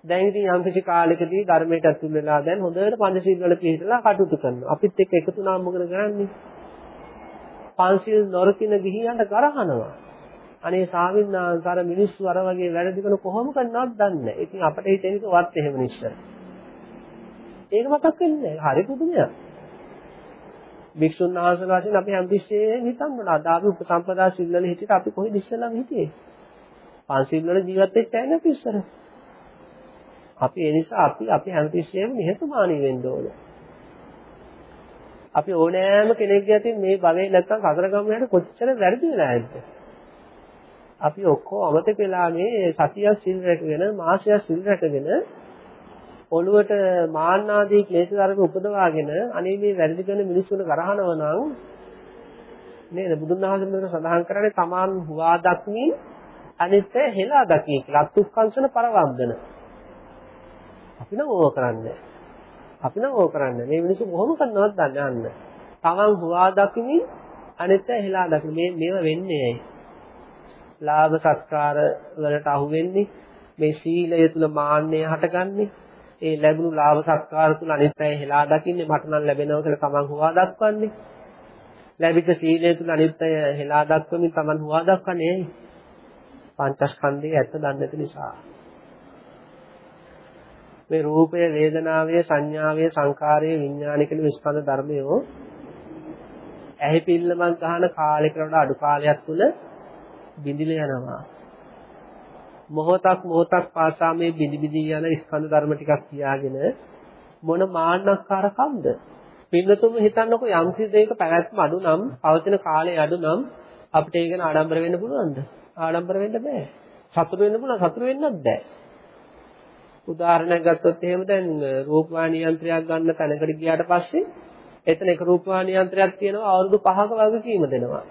දැන් ඉතින් යම් කිසි කාලයකදී ධර්මයට ඇතුල් වෙලා දැන් හොඳට පංචශීල වල පිළිපදලා කටයුතු කරනවා. අපිත් එක්ක එකතු වුණාම මොකද කරන්නේ? පංචශීල නොරකින ගිහියන්ට කරහනවා. අනේ සාවින්නාන්තර මිනිස්සු අර වගේ වැරදි කරන කොහොම කරනවද දන්නේ නැහැ. ඉතින් අපිට හිතෙන්නේ වත් එහෙම නිශ්චය. ඒක මතක් වෙන්නේ නැහැ. හරි පුදුමයක්. භික්ෂුන් වහන්සේලා වශයෙන් අපි හැමතිස්සෙම හිතන්න ඕන. අද අපි උපසම්පදා සිල්වල හිටියට අපි කොහෙද ඉස්සෙල්ලාම හිටියේ? පන්සිල් වල ජීවත් වෙච්ච අය නැති ඉස්සර. අපි ඒ නිසා අපි අපි හැමතිස්සෙම නිහතමානී වෙන්න ඕන. අපි ඕනෑම කෙනෙක්ගේ අතින් මේ භවයේ නැත්තම් සතර ගමනට කොච්චර වැරදි වෙලා ඇද්ද? අපි ඔක්කොම අමතක වෙලා මේ සතිය සිල් රැකගෙන මාසයක් සිල් රැකගෙන ඔළුවට මාන්නාදී ක්ලේශ ධර්ම උපදවාගෙන අනේ මේ වැරදි කරන මිනිස්සුන්ට කරහනව නම් නේද? බුදුන් වහන්සේ මෙතන සඳහන් කරන්නේ තමාන් හුවා දක්මින් අනිත් හෙලා දකී කියලා. අත්ුක්කංශන පරවන්දන අපි නම් ඕක කරන්නේ. අපි නම් ඕක කරන්නේ. මේ මිනිස්සු කොහොම කරනවද දන්නේ අන්න. තමන් හුවා දක්මින් අනිත් හෙලා දකී මේ මේව වෙන්නේ ඇයි? ලාභ සත්කාර වලට අහු වෙන්නේ මේ සීලය තුල මාන්නය හටගන්නේ ඒ ලැබුණු ලාභ සත්කාර තුල අනිත් අය හෙලා දකින්නේ මට නම් ලැබෙනවා කියලා තමන් හුවා දක්වන්නේ. ලැබිච්ච සීලය තුල අනිත් අය හෙලා දක්වමින් තමන් හුවා දක්වන්නේ ඇයි? පංචස්කන්ධයේ ඇත්ත දන්නේ නැති නිසා. මේ රූපය, වේදනාවේ, සංඥාවේ, සංකාරයේ, විඥානික කියන ස්කන්ධ ධර්මයෝ ඇහි පිල්ලමක් ගන්න කාලයකට වඩා අඩු කාලයක් තුල බිඳිලා යනවා. මොහොතක් මොහොතක් පාසා මේ බිදි බිදි යන ස්කන්ධ ධර්ම ටිකක් තියාගෙන මොන මාන්නක්කාරකම්ද පින්නතුම හිතන්නකෝ යම් කිසි දෙයක පැවැත්ම අඩු නම් පවතින කාලය අඩු නම් අපිට ඒක ගැන ආඩම්බර වෙන්න පුළුවන්ද? ආඩම්බර වෙන්න බෑ. සතුට වෙන්න පුළුවන් සතුට වෙන්නත් බෑ. උදාහරණයක් ගත්තොත් එහෙම දැන් රූපවාහිනී යන්ත්‍රයක් ගන්න තැනකට ගියාට පස්සේ එතන එක රූපවාහිනී යන්ත්‍රයක් තියෙනවා අවුරුදු 5ක වගකීම දෙනවා.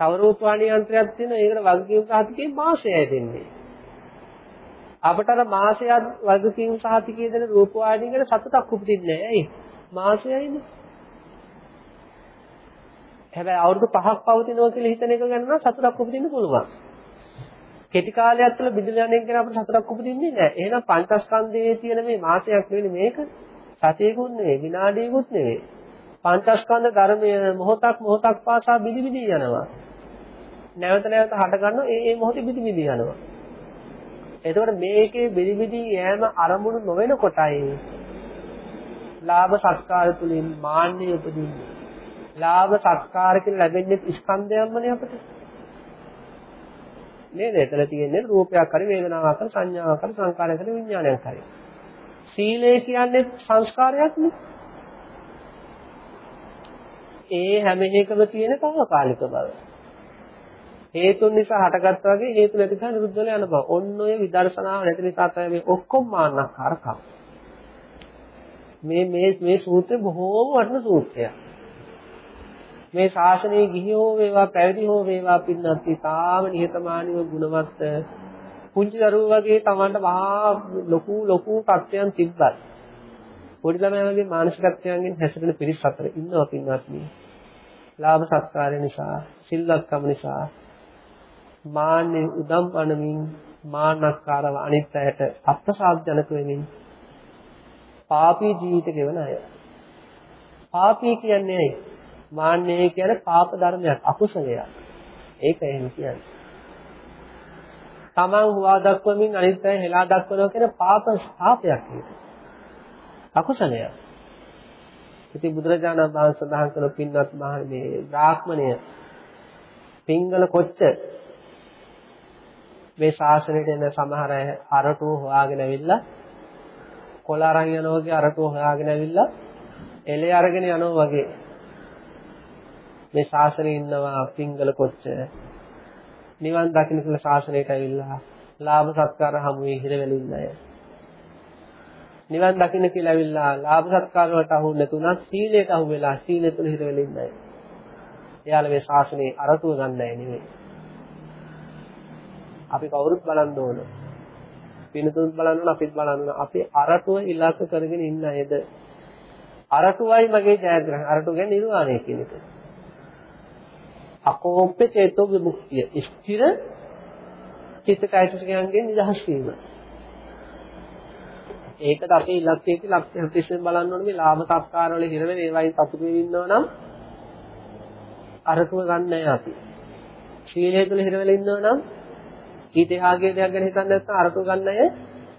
තව රූපවාහිනී යන්ත්‍රයක් තියෙනවා ඒකට වගකීම් සහතිකේ මාසයයි දෙන්නේ. අපට අර මාසයක් වගකීම් සහතිකයේ දෙන රූපවාහිනීකට සතුටක් උපදින්නේ නැහැ. ඇයි? මාසයයිනේ. හැබැයි අවුරුදු 5ක් පවතිනවා කියලා හිතන එක ගැන නම් සතුටක් උපදින්න පුළුවන්. කෙටි කාලයක් තුළ බිඳලා යන එක ගැන අපිට සතුටක් උපදින්නේ නැහැ. එහෙනම් පංචස්කන්ධයේ තියෙන මේ මාසයක් නෙවෙයි මේක. සතියකුත් නෙවෙයි, විනාඩියකුත් නෙවෙයි. පංචස්කන්ධ ධර්මය මොහොතක් මොහොතක් පාසා බිලි බිලි යනවා. නැවත නැවත හට ගන්නවා ඒ ඒ මොහොතේ බිලි බිලි යනවා. එතකොට මේකේ බිලි බිලි යෑම අරමුණු නොවන කොටයි ලාභ සත්කාර තුලින් මාන්නය උපදින්නේ. ලාභ සත්කාර කියලා ලැබෙන්නේ ස්කන්ධයන්මනේ අපිට. නේද? එතන තියෙන්නේ රූපයක් හරි වේදනාවක් හරි සංඥාවක් හරි සංකාරයක් හරි විඥානයක් හරි. සීලය කියන්නේ සංස්කාරයක් නේ. ඒ හැම එකම තියෙන తాවකාලික බව. හේතුන් නිසා හටගත්තා වගේ හේතු නැති නිසා නිරුද්ධ වෙලා යන බව. ඔන්න ඔය විදර්ශනාව නැති නිසා තමයි මේ ඔක්කොම මාන්නකාරකම්. මේ මේ මේ සූත්‍රය බොහෝම වටින සූත්‍රයක්. මේ ශාසනයේ ගිහි හෝ වේවා පැවිදි හෝ වේවා පින්නත් තාම නිහතමානීව ගුණවත් පුංචි දරුවෝ වගේ Tamanට මහා ලොකු ලොකු තත්ත්වයන් තිබ්බත් පොඩි ළමයා වගේ මානසිකත්වයන්ගෙන් හැසිරෙන පිරිස් අතර ඉන්නවා පින්වත්නි. ලාභ සත්කාරය නිසා, සිල්වත්කම නිසා මාන්නේ උදම් අනමින් මානස්කාරව අනිත් අයට අප්‍රසාදජනක වෙමින් පාපී ජීවිත ගෙවන අය. පාපී කියන්නේ ඇයි? මාන්නේ කියන්නේ පාප ධර්මයක්, අකුසලයක්. ඒක එහෙම කියන්නේ. තමන් හුවා දක්වමින් අනිත් අය හෙලා දක්වනවා කියන පාප පාපයක් නේද? අකුසලයක්. ඉතින් බුදුරජාණන් වහන්සේ සඳහන් කරන පින්වත් මහණේ බ්‍රාහ්මණය පිංගල කොච්ච මේ ශාසනයට එන සමහර අය අරටුව හොයාගෙන ඇවිල්ලා කොළ අරන් යනවා වගේ අරටුව හොයාගෙන ඇවිල්ලා එලේ අරගෙන යනවා වගේ මේ ශාසනයේ ඉන්නවා පිංගල කොච්ච නිවන් දකින්න කියලා ශාසනයට ඇවිල්ලා ලාභ සත්කාර හමුවේ හිර වෙලින්න අය. නිවන් දකින්න කියලා ඇවිල්ලා ලාභ සත්කාර වලට අහු නැතුණත් සීලයට අහු වෙලා සීලය තුල හිර වෙලින්න අය. එයාලා මේ ශාසනයේ අරටුව ගන්න අය නෙවෙයි. අපි කවුරුත් බලන්න ඕන. පිනතුත් බලන්න ඕන අපිත් බලන්න. ඕන අපි අරටුව ඉලක්ක කරගෙන ඉන්න අයද? අරටුවයි මගේ ජයග්‍රහණ. අරටුව කියන්නේ නිර්වාණය කියන එක. අකෝප්‍ය චේතෝ විමුක්තිය. ස්ථිර චිත්තකයිසිකයන්ගෙන් නිදහස් වීම. ඒකට අපේ ඉලක්කය කියලා අපි හිතෙන් බලන්න ඕනේ මේ ලාභ සත්කාර වල හිර වෙන ඒවයින් සතුටු වෙමින් ඉන්නව නම් අරටුව ගන්න නැහැ අපි ශීලයේ තුල හිර වෙලා ඉන්නව නම් ඊට එහාගේ දෙයක් ගැන හිතන්නේ නැත්නම් අරටුව ගන්න අය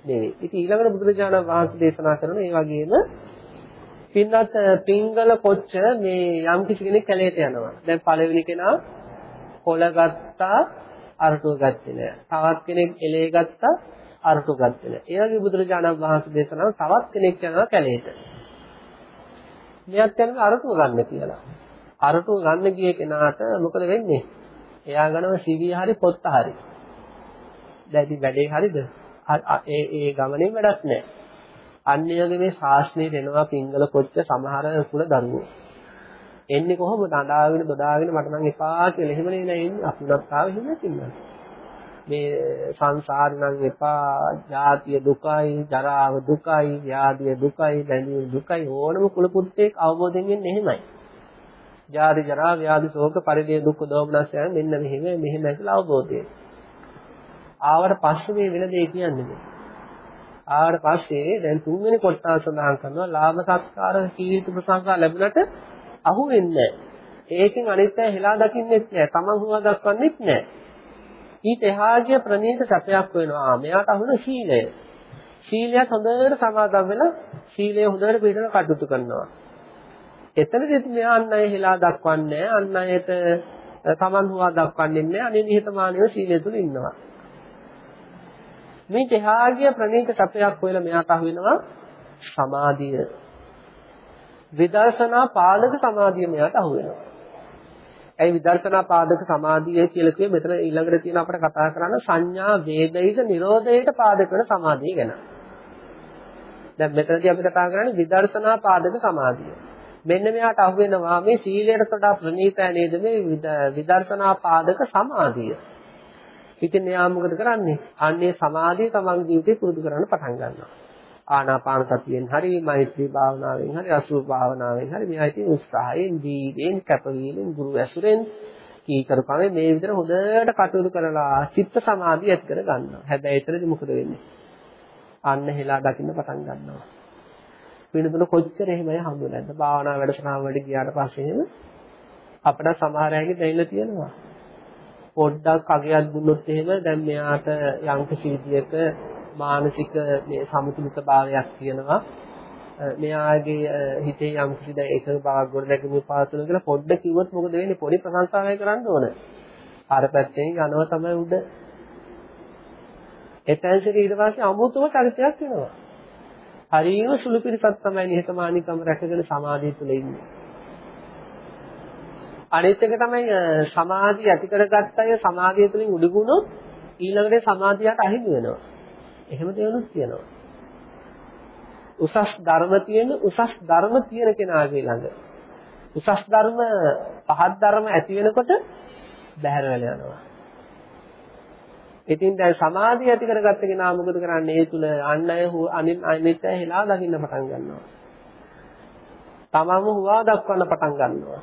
නෙවෙයි. ඉතින් ඊළඟට බුදුරජාණන් වහන්සේ දේශනා කරන ඒ වගේම පින්නත් පිංගල කොච්ච මේ යම් කිසි කෙනෙක් කැලේට යනවා. දැන් පළවෙනි කෙනා කොළ ගත්තා අරටුව ගත්තේ නෑ. තවත් කෙනෙක් එලේ ගත්තා අරටුව ගත්තේ නෑ. ඒ වගේ බුදුරජාණන් වහන්සේ දේශනා තවත් කෙනෙක් යනවා කැලේට. මෙයත් යනවා අරටුව ගන්න කියලා. අරටුව ගන්න ගිය කෙනාට මොකද වෙන්නේ? එයා ගනව සිවිය හරි පොත්ත හරි. දැන් ඉතින් වැඩේ හරිද? ඒ ඒ ගමනේ වැඩක් නෑ. අන්‍යගේ මේ ශාස්ත්‍රයේ දෙනවා පිංගල කොච්ච සමහර කුල දරුවෝ. එන්නේ කොහොමද අඬාගෙන දොඩාගෙන මට නම් එපා කියලා එහෙම නේ එන්නේ අපිවත් ආවේ එහෙම නැතිනම්. මේ සංසාර නම් එපා, ජාතිය දුකයි, ජරාව දුකයි, ව්‍යාධිය දුකයි, බැඳීම දුකයි ඕනම කුල පුත්තේක් අවබෝධයෙන් එන්නේ එහෙමයි. ජාති ජරා ව්‍යාධි ශෝක පරිදේ දුක් දෝමනස් යන මෙන්න මෙහෙම මෙහෙම කියලා අවබෝධය. ආවට පස්සේ මේ වෙන දේ කියන්නේ ආවට පස්සේ දැන් තුන්වෙනි කොටස සඳහන් කරනවා ලාභ සත්කාර කීර්ති ප්‍රශංසා ලැබුණට අහු වෙන්නේ ඒකෙන් අනිත් අය හෙලා දකින්නෙත් නෑ. Taman හුවා දක්වන්නෙත් නෑ. ඊට එහාගේ ප්‍රණීත සැපයක් වෙනවා. මෙයාට අහුන සීලය. සීලයත් හොඳට සමාදම් වෙලා සීලය හොඳට පිළිතන කටයුතු කරනවා. එතනදිත් මෙයා අන් අය හෙලා දක්වන්නේ අන් අයට Taman හුවා දක්වන්නේ නැහැ. අනේ නිහතමානීව සීලය තුල ඉන්නවා. මේ දෙහාගිය ප්‍රණීත සැපයක් හොයලා මෙයාට අහු වෙනවා සමාධිය. විදර්ශනා පාදක සමාධිය මෙයාට අහු වෙනවා. ඇයි විදර්ශනා පාදක සමාධිය කියලා කියේ මෙතන ඊළඟට තියෙන අපිට කතා කරන්න සංඥා වේදයික නිරෝධයට පාදක වෙන සමාධිය ගැන. දැන් මෙතනදී අපි කතා කරන්නේ විදර්ශනා පාදක සමාධිය. මෙන්න මෙයාට අහු වෙනවා මේ සීලයට වඩා ප්‍රණීතය නේද මේ විදර්ශනා පාදක සමාධිය. ඉතින් එයා මොකද කරන්නේ? අන්නේ සමාධිය තමන්ගේ ජීවිතේ පුරුදු කරන්න පටන් ගන්නවා. ආනාපාන සතියෙන් හරි මෛත්‍රී භාවනාවෙන් හරි අසුභ භාවනාවෙන් හරි මෙයා ඉතින් උත්සාහයෙන් දීගෙන් කැපවීමෙන් ගුරු ඇසුරෙන් කීකරු කමේ මේ විතර හොඳට කටයුතු කරලා චිත්ත සමාධිය ඇති කර ගන්නවා. හැබැයි එතනදි මොකද වෙන්නේ? අන්න හෙලා දකින්න පටන් ගන්නවා. පිළිතුර කොච්චර එහෙමයි හම්බුනේ නැද්ද? භාවනා වැඩසටහන් වලට ගියාට පස්සේ එහෙම අපිට සමහර අයගේ දැනෙලා තියෙනවා. පොඩ්ඩක් අගයක් දුන්නොත් එහෙම දැන් මෙයාට යම් කිසි විදියක මානසික මේ සමතුලිතභාවයක් තියෙනවා. මෙයාගේ හිතේ යම් කිසි දැන් එකක බවක් ගොඩ නැගෙමු පාතුන කියලා පොඩ්ඩ කිව්වොත් මොකද වෙන්නේ? පොඩි ප්‍රශංසාවක් කරන්න ඕන. අර පැත්තෙන් යනවා තමයි උඩ. එතැන්සිට ඊට පස්සේ අමුතුම චරිතයක් වෙනවා. හරියම සුළු පිරිසක් තමයි නිහතමානීකම රැකගෙන සමාධිය තුළ ඉන්නේ. අනිත් එක තමයි සමාධිය ඇති කරගත්ත අය සමාධිය තුළින් උඩුගුණොත් ඊළඟට සමාධියට අහිමි වෙනවා. එහෙම දේවලුත් තියෙනවා. උසස් ධර්ම තියෙන උසස් ධර්ම තියෙන කෙනාගේ ළඟ උසස් ධර්ම පහත් ධර්ම ඇති වෙනකොට බැහැර වෙලා යනවා. ඉතින් දැන් සමාධිය ඇති කරගත්ත කෙනා මොකද කරන්නේ? ඒ තුල අන් අය අනිත් අනිත් අය හෙලා දකින්න පටන් ගන්නවා. තමම හුවා දක්වන්න පටන් ගන්නවා.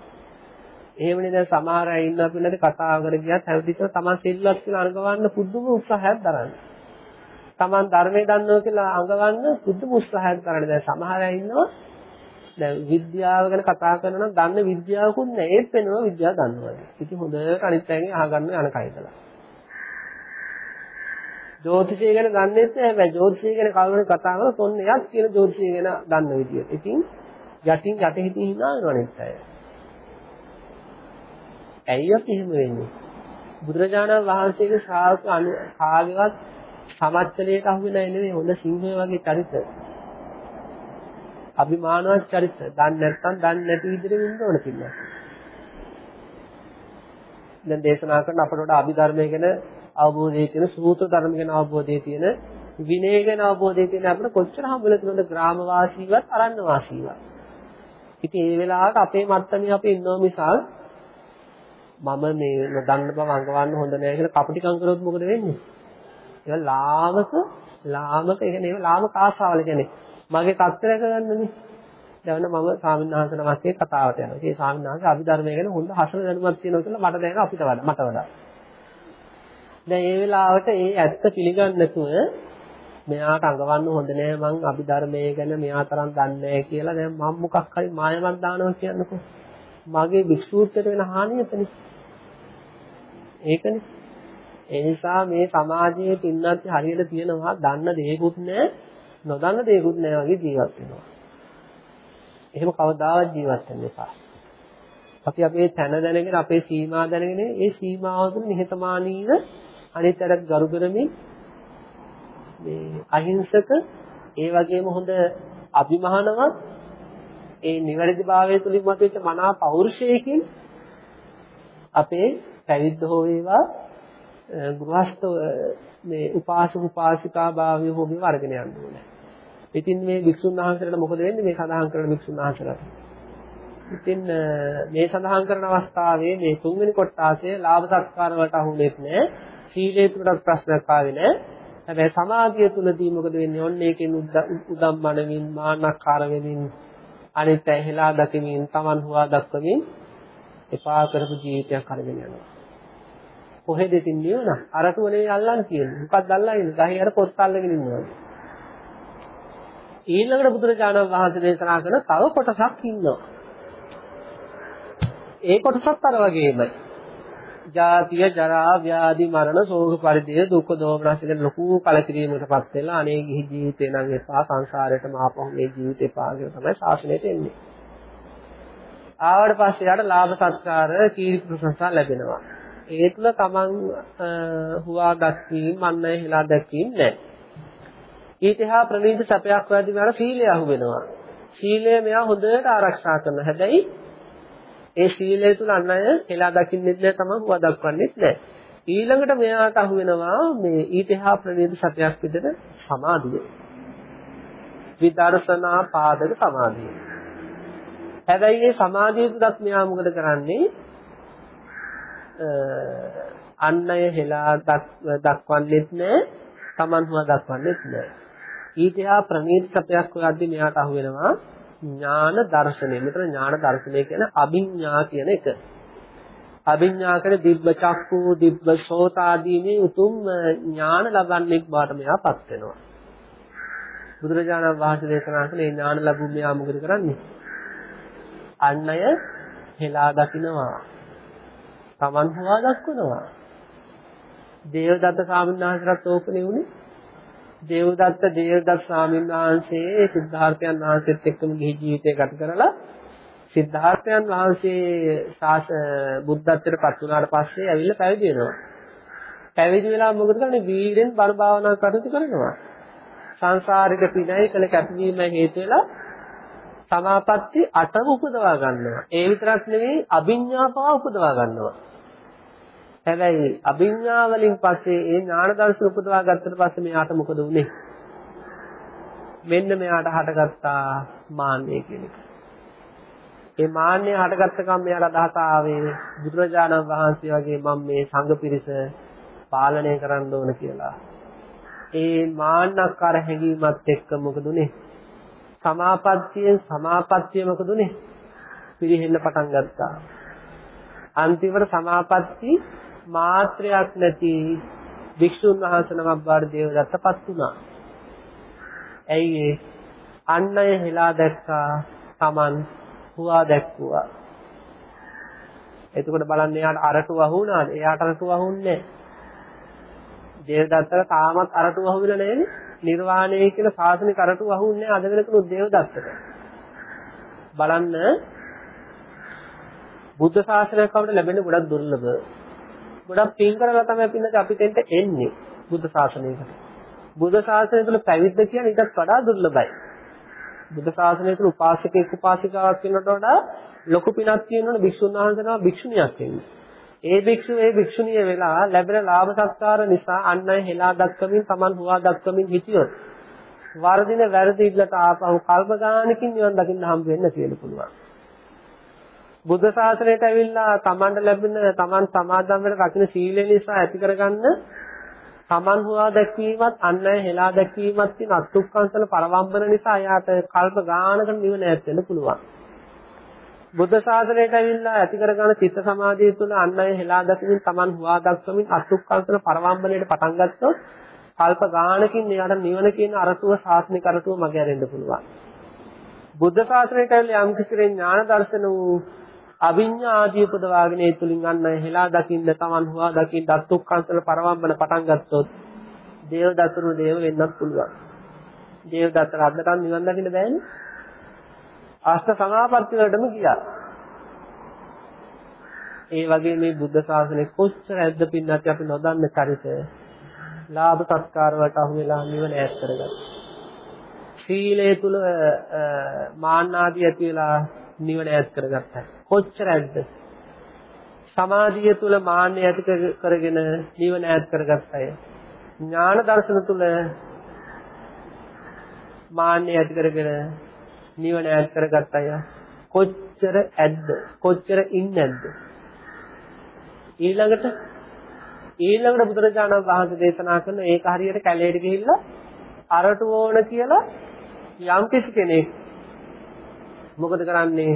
එහෙමනේ දැන් සමහර අය ඉන්න අපිට කතා කර ගියත් හැමතිස්සම තමන් සිල්වත් කියලා අනුගවන්න පුදුම උත්සාහයක් දරන්නේ. තමන් ධර්මයේ දන්නවා කියලා අඟවන්න පුදුම උත්සාහයක් කරන්නේ. දැන් සමහර අය ඉන්නවා දැන් විද්‍යාව ගැන කතා කරනවා නම් දන්න විද්‍යාවකුත් නැහැ. ඒත් වෙනවා විද්‍යාව දන්නවා. ඉතින් හොඳට අනිත් අයගෙන් අහගන්න යන කයිදලා. ජ්‍යොතිෂය ගැන දන්නේත් නැහැ. හැබැයි ජ්‍යොතිෂය ගැන කවුරුහරි කතා කරලා තොන්න එයක් කියන ජ්‍යොතිෂය ගැන දන්න විදියට. ඉතින් යටින් යට හිතින් hina වෙනවා අනිත් අය. ඇයි අපි එහෙම වෙන්නේ? බුදුරජාණන් වහන්සේගේ ශ්‍රාවක අනු කාගේවත් සමච්චලයට අහු වෙලා නෙමෙයි හොඳ සිංහය වගේ චරිත. අභිමානවත් චරිත. දන්නේ නැත්නම් දන්නේ නැති විදිහට ඉන්න ඕන පිළිගන්න. දැන් දේශනා කරන අපට වඩා අභිධර්මයේ ගැන අවබෝධය තියෙන සූත්‍ර ධර්ම ගැන අවබෝධය තියෙන විනය ගැන අවබෝධය තියෙන අපිට කොච්චර හම්බෙලා තියෙනවද ග්‍රාම වාසීවත් අරණ්‍ය වාසීවත්. ඉතින් ඒ වෙලාවට අපේ මත්තමේ අපි ඉන්නෝ මිසල් මම මේ නොදන්න බව අඟවන්න හොඳ නෑ කියලා කපටිකම් කරොත් මොකද වෙන්නේ? ඒක ලාමක ලාමක ඒ කියන්නේ ලාමක ආශාවල කියන්නේ මගේ තත්ත්වය කරගන්නනේ. දැන් මම ස්වාමීන් වහන්සේ නමස්සේ කතාවට යනවා. ඒ ස්වාමීන් වහන්සේ අභිධර්මය ගැන හොඳ හසල දැනුමක් තියෙනවා කියලා මට දැනෙන අපිට වඩා මට වඩා. දැන් ඒ වෙලාවට ඒ ඇත්ත පිළිගන්නේ නැතුව මෙයාට අඟවන්න හොඳ නෑ මං අභිධර්මයේ ගැන මෙයා තරම් දන්නේ නෑ කියලා දැන් මම මොකක් හරි මායමක් දානවා කියන්නකෝ. මගේ භික්ෂූත්වයට වෙන හානිය එතනයි. ඒකනේ. ඒ නිසා මේ සමාජයේ පින්නත් හරියට තියෙනවා දන්න දේකුත් නැහැ නොදන්න දේකුත් නැහැ වගේ ජීවත් වෙනවා. එහෙම කවදාවත් ජීවත් වෙන්න එපා. අපි අපේ තැන දැනගෙන අපේ සීමා දැනගෙන ඒ සීමාව තුළ නිහතමානීව අනිත්‍යයට ගරු කරමින් මේ අහිංසක ඒ වගේම හොඳ අභිමානවත් ඒ නිවැරදිභාවය තුලින් මතුවෙච්ච මනා පෞරුෂයකින් අපේ පැවිද්ද හෝ වේවා ගෘහස්ත මේ උපාසක උපාසිකා භාවය හෝ වේවා අරගෙන යන්න ඕනේ. ඉතින් මේ වික්ෂුන් වහන්සේලාට මොකද වෙන්නේ මේ සඳහන් කරන වික්ෂුන් වහන්සේලාට? ඉතින් මේ සඳහන් කරන අවස්ථාවේ මේ තුන්වෙනි කොටාසේ ලාභ සත්කාර වලට අහුනෙත් නෑ. සීලේ තුලට ප්‍රශ්නයක් ආවේ නෑ. හැබැයි සමාධිය තුලදී මොකද වෙන්නේ? ඔන්න ඒකෙන් උදම් මනමින් මාන්නක්කාර වෙමින් අනිත් ඇහිලා දකිමින් Taman හුවා දක්වමින් එපා කරපු ජීවිතයක් අරගෙන යනවා. කොහෙද ඉතින් නිවන? අරටුව නෙවෙයි අල්ලන්න තියෙන්නේ. මොකක්ද අල්ලන්නේ? ගහේ අර පොත් අල්ලගෙන ඉන්නවා. ඊළඟට බුදුරජාණන් වහන්සේ දේශනා කරන තව කොටසක් ඉන්නවා. ඒ කොටසත් අර වගේමයි. ජාතිය ජරා ව්‍යාධි මරණ ශෝක පරිදේ දුක් දෝමනස් කියන ලොකු කලකිරීමකටපත් වෙලා අනේ ගිහි ජීවිතේ නම් එපා සංසාරයට මාපහු මේ ජීවිතේ පා කියලා තමයි ශාසනයට එන්නේ. ආවට පස්සේ යාට ලාභ සත්කාර කීර්ති ප්‍රශංසා ලැබෙනවා. ඒ තුල තමන් හුවා දක්වීම මන්නය හිලා දැක්වීම නැහැ. ඊටහා ප්‍රණීත සැපයක් වැඩි වෙනාට සීලය අහු වෙනවා. සීලය මෙයා හොඳට ආරක්ෂා කරනවා. හැබැයි ඒ සීලය තුල අන් අය හෙලා දකින්නෙත් නැහැ තමන් හුවා දක්වන්නෙත් නැහැ. ඊළඟට මෙයාට අහු වෙනවා මේ ඊටහා ප්‍රණීත සත්‍යයක් විදිහට සමාධිය. විදර්ශනා පාදක සමාධිය. හැබැයි මේ සමාධිය තුලත් මෙයා මොකද කරන්නේ? අන් අය හෙලා දක්වන්නෙත් නැහැ, තමන් හුවා දක්වන්නෙත් නැහැ. ඊටහා ප්‍රණීත සත්‍යයක් හොයද්දී මෙයාට අහු වෙනවා ඥාන දර්ශනය. මෙතන ඥාන දර්ශනය කියන්නේ අභිඥා කියන එක. අභිඥා කියන්නේ දිබ්බ චක්කු, දිබ්බ සෝත ආදී මේ උතුම් ඥාන ලබන්නෙක් බවට මෙයාපත් වෙනවා. බුදුරජාණන් වහන්සේ දේශනා කළේ ඥාන ලැබුම් මෙයා මොකද කරන්නේ? අන් අය හෙලා දකින්නවා. Taman හොවා දක්වනවා. දේවදත්ත ස්වාමීන් වහන්සේට ඕකනේ උනේ. දේවදත්ත දේවදත්ත ස්වාමීන් වහන්සේ සිද්ධාර්ථයන් වහන්සේත් එක්කම ගිහි ජීවිතය ගත කරලා සිද්ධාර්ථයන් වහන්සේ සාස බුද්ධත්වයට පත් වුණාට පස්සේ ඇවිල්ලා පැවිදි වෙනවා. පැවිදි වෙලා මොකද කරන්නේ? වීරෙන් බණ භාවනා කටයුතු කරනවා. සංසාරික පිනයි කළ කැපවීම හේතු වෙලා සමාපatti 8ම උපදවා ගන්නවා. ඒ විතරක් නෙවෙයි අභිඥාපාව උපදවා ගන්නවා. හැබැයි අභිඥා වලින් පස්සේ ඒ ඥාන දර්ශන උපදවා ගත්තට පස්සේ මෙයාට මොකද වුනේ? මෙන්න මෙයාට හටගත්තා මාන්නය කියන එක. ඒ මාන්නය හටගත්ත කම් මෙයාට අදහස ආවේ බුදුරජාණන් වහන්සේ වගේ මම මේ සංඝ පිරිස පාලනය කරන්න ඕන කියලා. ඒ මාන්නක්කාර හැඟීමත් එක්ක මොකද උනේ? සමාපත්තියෙන් සමාපත්තිය මොකද උනේ? පිරිහෙන්න පටන් ගත්තා. අන්තිමට සමාපatti මාත්‍රයක් නැති වික්ෂුන් වහන්සේ නමක් බාට දේවදත්තපත් වුණා. ඇයි ඒ? අන් අය හෙලා දැක්කා Taman හුවා දැක්කුවා. එතකොට බලන්න එයාට අරටු වහුණාද? එයාට අරටු වහුන්නේ දේවදත්තට තාමත් අරටු වහුවිලා නැහැනේ. නිර්වාණය කියන සාසනික අරටු වහුන්නේ අද වෙනකන් දේවදත්තට. බලන්න බුද්ධ ශාසනයක් අපිට ලැබෙන්නේ ගොඩක් දුර්ලභ. ගොඩක් පින් කරලා තමයි පින්නක අපිට එන්නේ බුද්ධ ශාසනයකට. බුද්ධ ශාසනය තුළ පැවිද්ද කියන්නේ ඊටත් වඩා දුර්ලභයි. බුද්ධ ශාසනය තුළ උපාසකෙක් උපාසිකාවක් වෙනවට වඩා ලොකු පිනක් තියෙනවනේ භික්ෂුන් වහන්සේනවා භික්ෂුණියක් වෙන්නේ. ඒ භික්ෂු ඒ භික්ෂුණිය වෙලා ලැබෙන ලාභ සත්කාර නිසා අන් අය හෙලා දක්වමින් Taman හුවා දක්වමින් හිටියොත් වර්ධින වැරදි ඉල්ලට ආපහු කල්ප ගානකින් නිවන් දකින්න හම්බ වෙන්න කියලා පුළුවන්. බුද්ධ ශාසනයට ඇවිල්ලා Tamanට ලැබෙන Taman සමාදම් වෙන රකින්න සීලය නිසා ඇති කරගන්න Taman හුවා දැක්වීමත් අන් අය හෙලා දැක්වීමත් තියෙන අත්ුක්කංශන පරවම්බන නිසා එයාට කල්ප ගානකට නිවන ඈත් වෙන්න පුළුවන්. බුද්ධ ශාසනයට ඇවිල්ලා ඇති කරගන්න චිත්ත සමාධිය තුළ අන් අය හෙලා දැකමින් Taman හුවා දක්වමින් අත්ුක්කංශන පරවම්බනයට පටන් ගත්තොත් කල්ප ගානකින් එයාට නිවන කියන අරටුව ශාසනික අරටුව මගහැරෙන්න පුළුවන්. බුද්ධ ශාසනයට ඇවිල්ලා යම් කිසි ඥාන දර්ශන වූ අවිඤ්ඤා ආදී උපදවාගෙන ඒ තුලින් ගන්න හෙලා දකින්න Taman හුවා දකින්න අත්ුක්කංශල පරවම්බන පටන් ගත්තොත් දේව දතුරු දේව වෙන්නත් පුළුවන්. දේව දතර අද්දටත් නිවන් දකින්න බෑනේ. අෂ්ට සමාපatti වලටම ගියා. ඒ වගේ මේ බුද්ධ ශාසනය කොච්චර ඇද්ද පින්නත් අපි නොදන්න චරිත ලාභ සත්කාර වලට අහු වෙලා නිවන ඈත් කරගත්තා. සීලය තුල මාන්න ආදී ඇති වෙලා නිවන ඈත් කරගත්තා. කොච්චර ඇද්ද? සමාධිය තුල මාන්නය ඇති කරගෙන නිවන ඈත් කරගත්ත අය. ඥාන දර්ශන තුල මාන්නය ඇති කරගෙන නිවන ඈත් කරගත්ත අය. කොච්චර ඇද්ද? කොච්චර ඉන්නේ නැද්ද? ඊළඟට ඊළඟට බුදුරජාණන් වහන්සේ දේශනා කරන ඒක හරියට කැලේට ගිහිල්ලා අරටු ඕන කියලා යම් කිසි කෙනෙක් මොකද කරන්නේ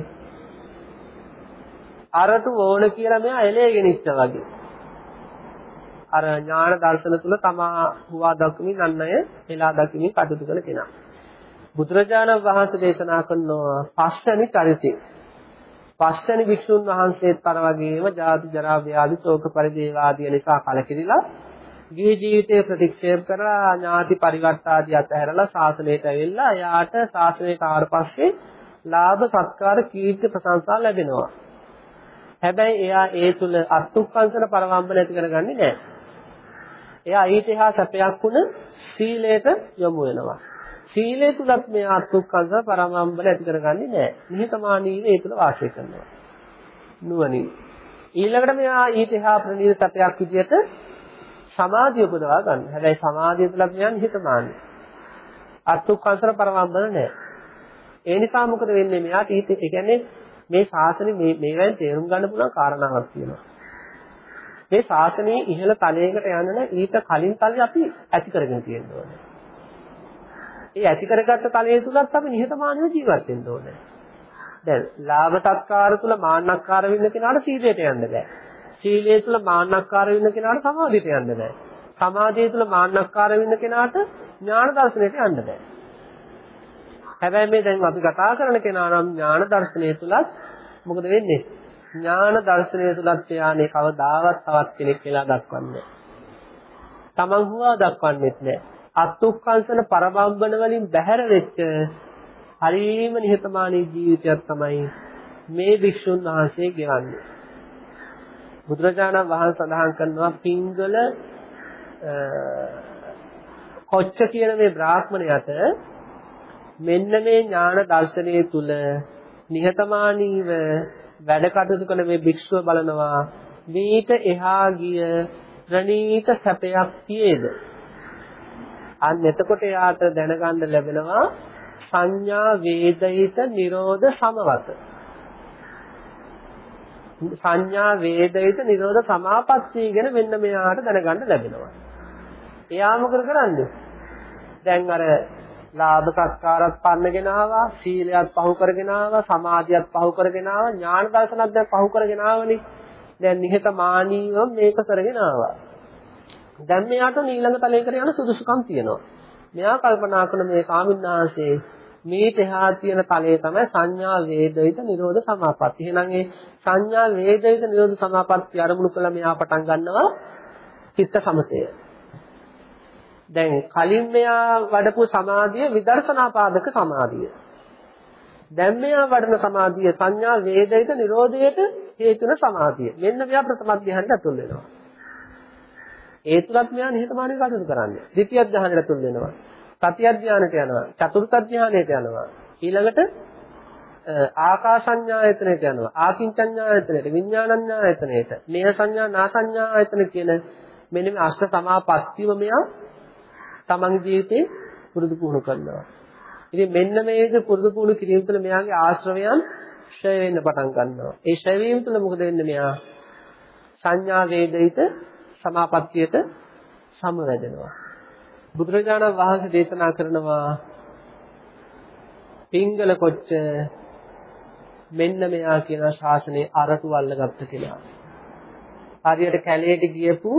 අරටු ඕන කියලා මෙයා එලේගෙන ඉච්ච වගේ. අර ඥාන දර්ශන තුල තමා හුවා දක්මින් අන් අය එලා දක්මින් කටයුතු කළ කෙනා. බුදුරජාණන් වහන්සේ දේශනා කරන පස්වෙනි චරිතය. පස්වෙනි වික්ෂුන් වහන්සේත් අර වගේම ජාති ජරා ව්‍යාධි ශෝක පරිදේව ආදී නිසා කලකිරිලා ගිහි ජීවිතය ප්‍රතික්ෂේප කරලා ඥාති පරිවර්ත ආදී අතහැරලා ශාසනයට ඇවිල්ලා එයාට ශාසනයට ආවට පස්සේ ලාභ සත්කාර කීර්ති ප්‍රශංසා ලැබෙනවා. හැබැයි එයා ඒ තුල අත්ුක්කංශන පරවම්බන ඇති කරගන්නේ නැහැ. එයා ඊට එහා සැපයක් වුණ සීලයට යොමු වෙනවා. සීලය තුලත් මේ අත්ුක්කංශන පරවම්බන ඇති කරගන්නේ නැහැ. නිහතමානීව ඒ තුල වාසය කරනවා. නුවණින්. ඊළඟට මෙයා ඊට එහා ප්‍රණීත සැපයක් විදියට සමාධිය උපදවා ගන්න. හැබැයි සමාධිය තුලත් මෙයා නිහතමානී. අත්ුක්කංශන පරවම්බන නැහැ. ඒ නිසා මොකද වෙන්නේ මෙයාට ඊට ඒ කියන්නේ මේ ශාසනය මේ මේවෙන් තේරුම් ගන්න පුළුවන් කාරණාවක් තියෙනවා. මේ ශාසනයේ ඉහළ තලයකට යන්න නම් ඊට කලින් තලය අපි ඇති කරගෙන තියෙන්න ඕනේ. ඒ ඇති කරගත්ත තලයේ තුලත් අපි නිහතමානීව ජීවත් වෙන්න ඕනේ. දැන් ලාභ සත්කාර තුල මාන්නක්කාර වෙන්න කෙනාට සීලයට යන්න බෑ. සීලය තුල මාන්නක්කාර වෙන්න කෙනාට සමාධියට යන්න බෑ. සමාධිය තුල මාන්නක්කාර වෙන්න කෙනාට ඥාන දර්ශනයට යන්න බෑ. හැබැයි මේ දැන් අපි කතා කරන කෙනා නම් ඥාන දර්ශනය තුලත් මොකද වෙන්නේ? ඥාන දර්ශනය තුලත් යානේ කවදාවත් තවත් කෙනෙක් කියලා දක්වන්නේ තමන් හුවා දක්වන්නේත් නැහැ. අත්ුක්කංශන පරබම්බන වලින් බැහැර වෙච්ච හරීම නිහතමානී ජීවිතයක් තමයි මේ භික්ෂුන් වහන්සේ ගෙවන්නේ. බුදුරජාණන් වහන්සේ සඳහන් කරනවා පිංගල කොච්ච කියන මේ බ්‍රාහ්මණයට මෙන්න මේ ඥාන දර්ශනයේ තුල නිහතමානීව වැඩ කටයුතු කරන මේ භික්ෂුව බලනවා. මේට එහා ගිය ප්‍රණීත සැපයක් තියේද? අන්න එතකොට යාට දැනගන්න ලැබෙනවා සංඥා වේදිත නිරෝධ සමවත. සංඥා වේදිත නිරෝධ සමාපත්තිය ගැන මෙන්න මෙයාට දැනගන්න ලැබෙනවා. එයා මොකද කරන්නේ? දැන් අර ලාභ සත්කාරත් පන්නගෙන ආවා සීලයක් පහු කරගෙන ආවා සමාධියක් පහු කරගෙන ආවා ඥාන දර්ශනත් දැන් පහු කරගෙන ආවනේ දැන් නිහතමානීව මේක කරගෙන ආවා දැන් මෙයාට ඊළඟ තලයකට යන සුදුසුකම් තියෙනවා මෙයා කල්පනා කරන මේ කාමින්නාංශේ මේ තෙහා තියෙන තලයේ තමයි සංඥා වේදිත නිරෝධ සමාපatti. එහෙනම් ඒ සංඥා වේදිත නිරෝධ සමාපatti අරමුණු කළ මෙයා පටන් ගන්නවා චිත්ත සමතය. දැන් කලින් මෙයා වඩපු සමාධිය විදර්ශනා පාදක සමාධිය. දැන් මෙයා වඩන සමාධිය සංඥා වේදිත නිරෝධයට හේතු වෙන සමාධිය. මෙන්න මෙයා ප්‍රථම ධ්‍යානයට අතුල් වෙනවා. ඒ තුලත් මෙයා නිහතමානී කටයුතු කරන්නේ. ද්විතිය ධ්‍යානයට අතුල් වෙනවා. තතිය ධ්‍යානයට යනවා. චතුර්ථ ධ්‍යානයට යනවා. ඊළඟට ආකාසඤ්ඤායතනයට යනවා. ආකින්චඤ්ඤායතනයට, විඥානඤ්ඤායතනයට, නේහ සංඥා, නාසඤ්ඤායතන කියන මෙන්න මේ අෂ්ට සමාපත්තියම මෙයා තමන්ගේ ජීවිතේ පුරුදු පුහුණු කරනවා. ඉතින් මෙන්න මේක පුරුදු පුහුණු කිරීම තුළ මෙයාගේ ආශ්‍රවයන් ක්ෂය වෙන්න පටන් ගන්නවා. ඒ ක්ෂය වීම තුළ මොකද වෙන්නේ මෙයා? සංඥා වේදිත සමාපත්තියට සමවැදෙනවා. බුදුරජාණන් වහන්සේ දේශනා කරනවා පිංගල කොච්ච මෙන්න මෙයා කියන ශාසනයේ අරටු අල්ලගත්ත කියලා. හරියට කැලේට ගියපු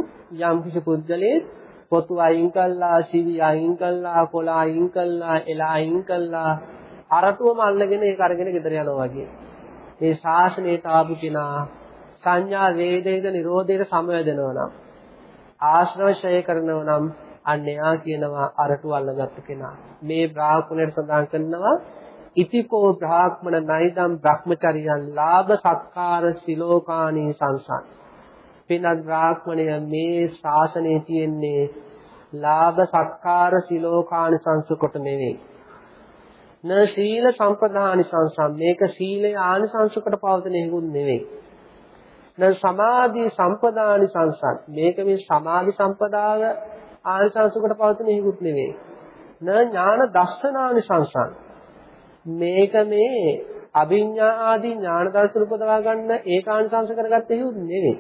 යම් කිසි පුද්ගලයෙක් පොතු අයින් කළා, සිවි අයින් කළා, කොළ අයින් කළා, එළ අයින් කළා, අරටුවම අල්ලගෙන ඒක අරගෙන ගෙදර යනවා වගේ. මේ ශාසනයට ආපු කෙනා සංඥා වේදේද නිරෝධයට සමවැදෙනවා නම් ආශ්‍රවශය කරනවා නම් අන්න එයා කියනවා අරටු අල්ලගත්තු කෙනා. මේ බ්‍රාහ්මණයට සඳහන් කරනවා ඉතිකෝ බ්‍රාහ්මණ නයිදම් භ්‍රමචරියන් ලාභ සත්කාර සිලෝකාණී සංසන්. පිනත් බ්‍රාහ්මණය මේ ශාසනයේ තියෙන්නේ ලාභ සත්කාර සිලෝකාණි සංස කොට නෙවෙයි. න සීල සම්පදානි සංසම් මේක සීලේ ආනිසංස කොට පවතින හේකුත් නෙවෙයි. න සමාධි සම්පදානි සංසත් මේක මේ සමාධි සම්පදාව ආනිසංසකට පවතින හේකුත් නෙවෙයි. න ඥාන දර්ශනානි සංසං මේක මේ අභිඥා ආදී ඥාන දර්ශන උපදවා ගන්න ඒකානිසංස කරගත්ත හේකුත් නෙවෙයි.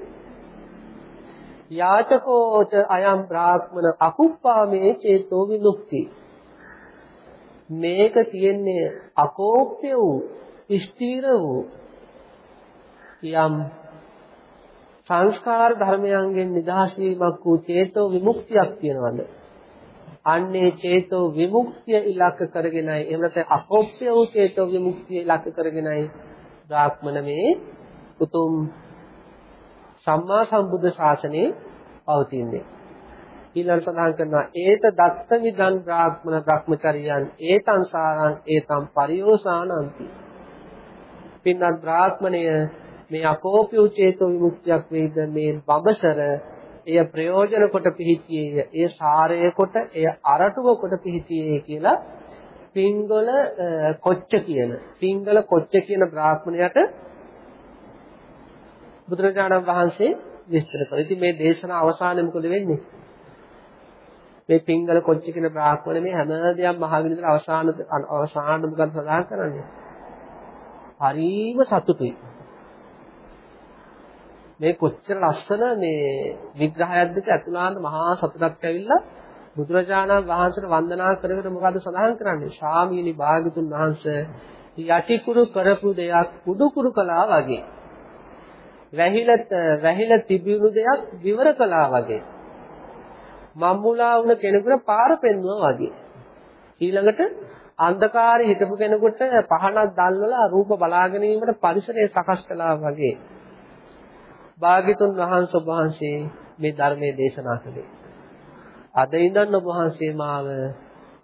යාචකෝච අයම් බ්‍රාහ්මන අකුප්පාමේ චේතෝ විමුක්ති මේක තියෙන්නේ අකෝප්‍ය වූ ස්ථීර වූ යම් සංස්කාර ධර්මයන්ගෙන් නිදහස් වීමක් වූ චේතෝ විමුක්තියක් තියෙනවද? අන්නේ චේතෝ විමුක්තිය ඉලක්ක කරගෙනයි එහෙම නැත්නම් අකෝප්‍ය වූ චේතෝ විමුක්තිය ඉලක්ක කරගෙනයි බ්‍රාහ්මණ මේ උතුම් සම්මා සම්බුද්ධ ශාසනයේ පවතින්නේ. ඊළඟ සඳහන් කරනවා ඒත දත්ත විදන් බ්‍රාහ්මණ භ්‍රමචරියන් ඒතං සාරං ඒතං පරියෝසානಂತಿ. පින්වත් බ්‍රාහ්මණය මේ අකෝපිය චේතෝ විමුක්තියක් වේද මේ බඹසර එය ප්‍රයෝජන කොට පිහිටියේය ඒ සාරය කොට එය අරටුව කොට පිහිටියේ කියලා පිංගල කොච්ච කියන පිංගල කොච්ච කියන බ්‍රාහ්මණයට බුදුරජාණන් වහන්සේ විස්තර කළා. ඉතින් මේ දේශන අවසානයේ මොකද වෙන්නේ? මේ පිංගල කොච්ච කියන බ්‍රාහ්මණ මේ හැම දෙයක්ම අහගෙන ඉඳලා අවසාන අවසාන මොකද සඳහන් කරන්නේ? හරිම සතුටුයි. මේ කොච්චර ලස්සන මේ විග්‍රහයක්ද ඇතුළාන්ත මහා සතුටක් ඇවිල්ලා බුදුරජාණන් වහන්සේට වන්දනා කර කර මොකද සඳහන් කරන්නේ? ශාමීනි භාගතුන් වහන්සේ යටිකුරු කරපු දෙයක් කුඩු කුරු කළා වගේ. වැහිලත් වැහිල තිබුණු දෙයක් විවර කළා වගේ. මම්මුලා වුණ කෙනෙකුට පාර පෙන්වුවා වගේ. ඊළඟට අන්ධකාරයේ හිටපු කෙනෙකුට පහනක් දැල්වලා රූප බලාගෙන ඉන්නට පරිසරය සකස් කළා වගේ. භාග්‍යතුන් වහන්සේ වහන්සේ මේ ධර්මයේ දේශනා කළේ. අද ඉඳන් ඔබ වහන්සේ මාව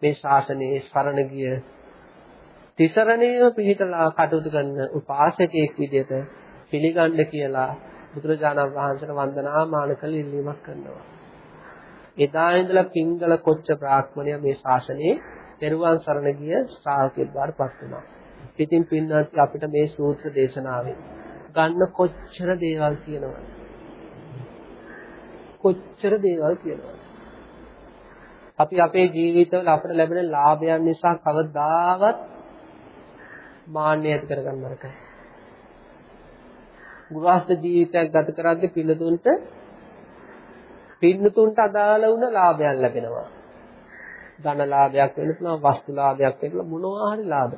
මේ ශාසනයේ සරණ ගිය තිසරණේම පිළිතලා කටයුතු කරන උපාසකයෙක් විදිහට පිළිගන්න කියලා බුදුරජාණන් වහන්සේට වන්දනාමාන කළ ඉල්ලීමක් කරනවා. එදා ඉඳලා පිංගල කොච්ච බ්‍රාහ්මණය මේ ශාසනයේ පෙරුවන් සරණ ගිය ශ්‍රාවකෙක් බාටපත් වුණා. ඉතින් පින්නත් අපිට මේ සූත්‍ර දේශනාවෙන් ගන්න කොච්චර දේවල් කියනවද? කොච්චර දේවල් කියනවද? අපි අපේ ජීවිතවල අපිට ලැබෙන ලාභයන් නිසා කවදාවත් මාන්නය ඇති කරගන්න නරකයි. ගෘහස්ත ජීවිතයක් ගත කරද්දී පිළිතුන්ට පින්නතුන්ට අදාළ වුණ ලාභයන් ලැබෙනවා. ධන ලාභයක් වෙන්න පුළුවන්, වස්තු ලාභයක් වෙන්න පුළුවන් මොනවා හරි ලාභ.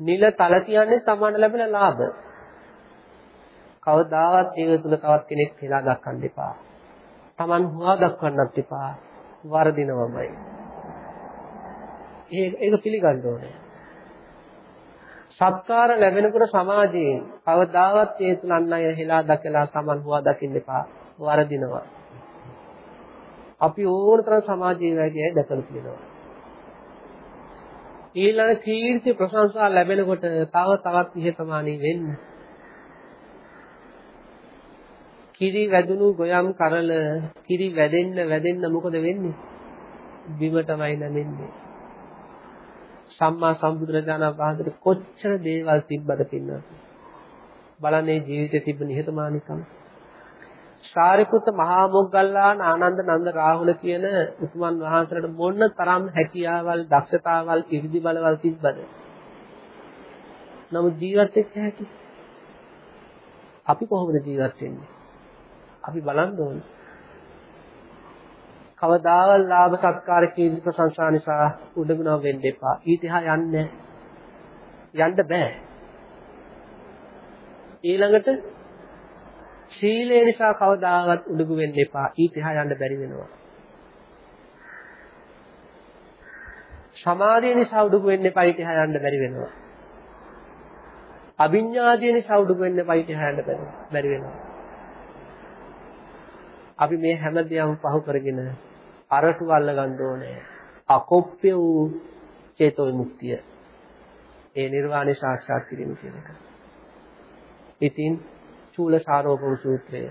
නිල තල කියන්නේ තමන්න ලැබෙන ලාභ. කවදාවත් ඒක තුල තවත් කෙනෙක් කියලා දක්වන්න එපා. Taman හුවා දක්වන්නත් එපා. වර්ධිනවමයි. ඒක ඒක පිළිගන්න ඕනේ. සත්කාර ලැබෙනකොට සමාජයෙන් කවදාවත් ඒ තුල අන් අය හෙලා දකලා Taman හුවා දකින්න එපා. වර්ධිනවා. අපි ඕන තරම් සමාජයේ වැඩි අය දැකලා තියෙනවා. ඊළඟ කීර්ති ප්‍රශංසා ලැබෙනකොට තව තවත් ඉහතමානී වෙන්න. කිරි වැදුණු ගොයම් කරල කිරි වැදෙන්න වැදෙන්න මොකද වෙන්නේ? බිමටමයි නැමෙන්නේ. සම්මා සම්බුදුරජාණන් වහන්සේට කොච්චර දේවල් තිබ්බද පින්නත්. බලන්නේ ජීවිතේ තිබ්බ නිහතමානීකම. ශාරිපුත්ත මහා මොග්ගල්ලාන ආනන්ද නන්ද රාහුල කියන උතුමන් වහන්සේලාට මොන තරම් හැකියාවල් දක්ෂතාවල් ඉර්ධි බලවල් තිබ්බද නමුත් ජීවත් වෙච්ච හැටි අපි කොහොමද ජීවත් වෙන්නේ අපි බලන්න ඕනේ කවදාවත් ලාභ සත්කාර කීර්ති ප්‍රශංසා නිසා උඩගුණ වෙන්න එපා ඊටහා යන්නේ යන්න බෑ ඊළඟට ශීලය නිසා කවදාවත් උඩුගු වෙන්න එපා. ඊට එහා යන්න බැරි වෙනවා. සමාධිය නිසා උඩුගු වෙන්න එපා. ඊට එහා යන්න බැරි වෙනවා. අභිඥාදිය නිසා උඩුගු වෙන්න එපා. ඊට එහා යන්න බැරි වෙනවා. අපි මේ හැම දෙයක්ම පහු කරගෙන අරටු අල්ල ගන්න ඕනේ. අකොප්ප්‍ය වූ චේතෝ විමුක්තිය. ඒ නිර්වාණය සාක්ෂාත් කිරීම කියන එක. ඉතින් චූලසාරෝපම සූත්‍රය.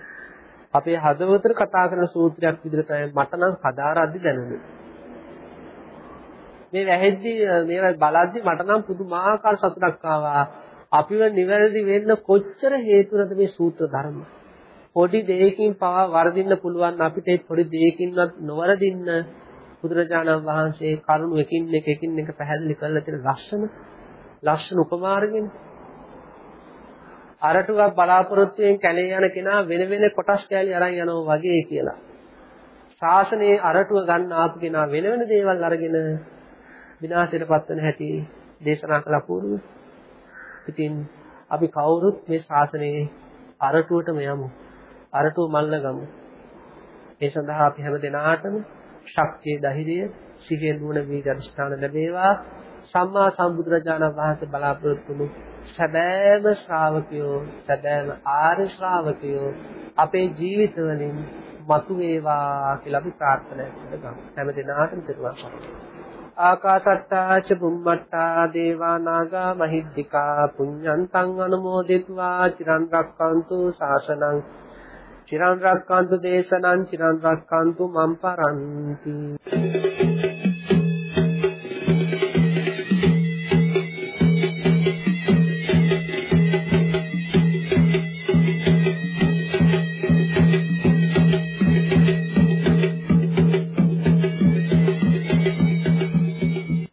අපේ හදවතට කතා කරන සූත්‍රයක් විදිහට තමයි මට නම් හදාරද්දි දැනුනේ. මේ වැහෙද්දි මේවා බලද්දි මට නම් පුදුමාකාර සතුටක් ආවා. අපිව නිවැරදි වෙන්න කොච්චර හේතුනද මේ සූත්‍ර ධර්ම. පොඩි දෙයකින් පවා වර්ධින්න පුළුවන් අපිට පොඩි දෙයකින්වත් නොවරදින්න බුදුරජාණන් වහන්සේ කරුණු එකින් එක එකින් එක පැහැදිලි කරලා තියෙන ලස්සන ලස්සන උපමාරගෙන අරටුවක් බලාපොරොත්තුෙන් කැලේ යන කෙනා වෙන වෙන කොටස් කෑලි අරන් යනවා වගේ කියලා. ශාසනයේ අරටුව ගන්න ආපු කෙනා වෙන වෙන දේවල් අරගෙන විනාශයට පත්වන හැටි දේශනා කළ පූර්ව. ඉතින් අපි කවුරුත් මේ ශාසනයේ අරටුවටම යමු. අරටුව මල්ලගමු. ඒ සඳහා අපි හැම දිනාටම ශක්තිය ධෛර්යය සිහිය නුවණ වීර්යනිෂ්ඨාන ලැබේවා. සම්මා සම්බුදුරජාණන් වහන්සේ බලාපොරොත්තු වූ සැබෑම ශ්‍රාවකයෝ සැබෑම ආර්ය ශ්‍රාවකයෝ අපේ ජීවිතවලින් මතු වේවා කියලා අපි ප්‍රාර්ථනා කරනවා. හැම දිනාටම දිරුවන් සරණයි. ආකාසත්තා ච බුම්මත්තා දේවා නාග මහිද්దికා පුඤ්ඤන්තං අනුමෝදිත्वा චිරන් රක්කන්තු ශාසනං චිරන් රක්칸තු දේශනං චිරන් රක්칸තු මම් පරන්ති.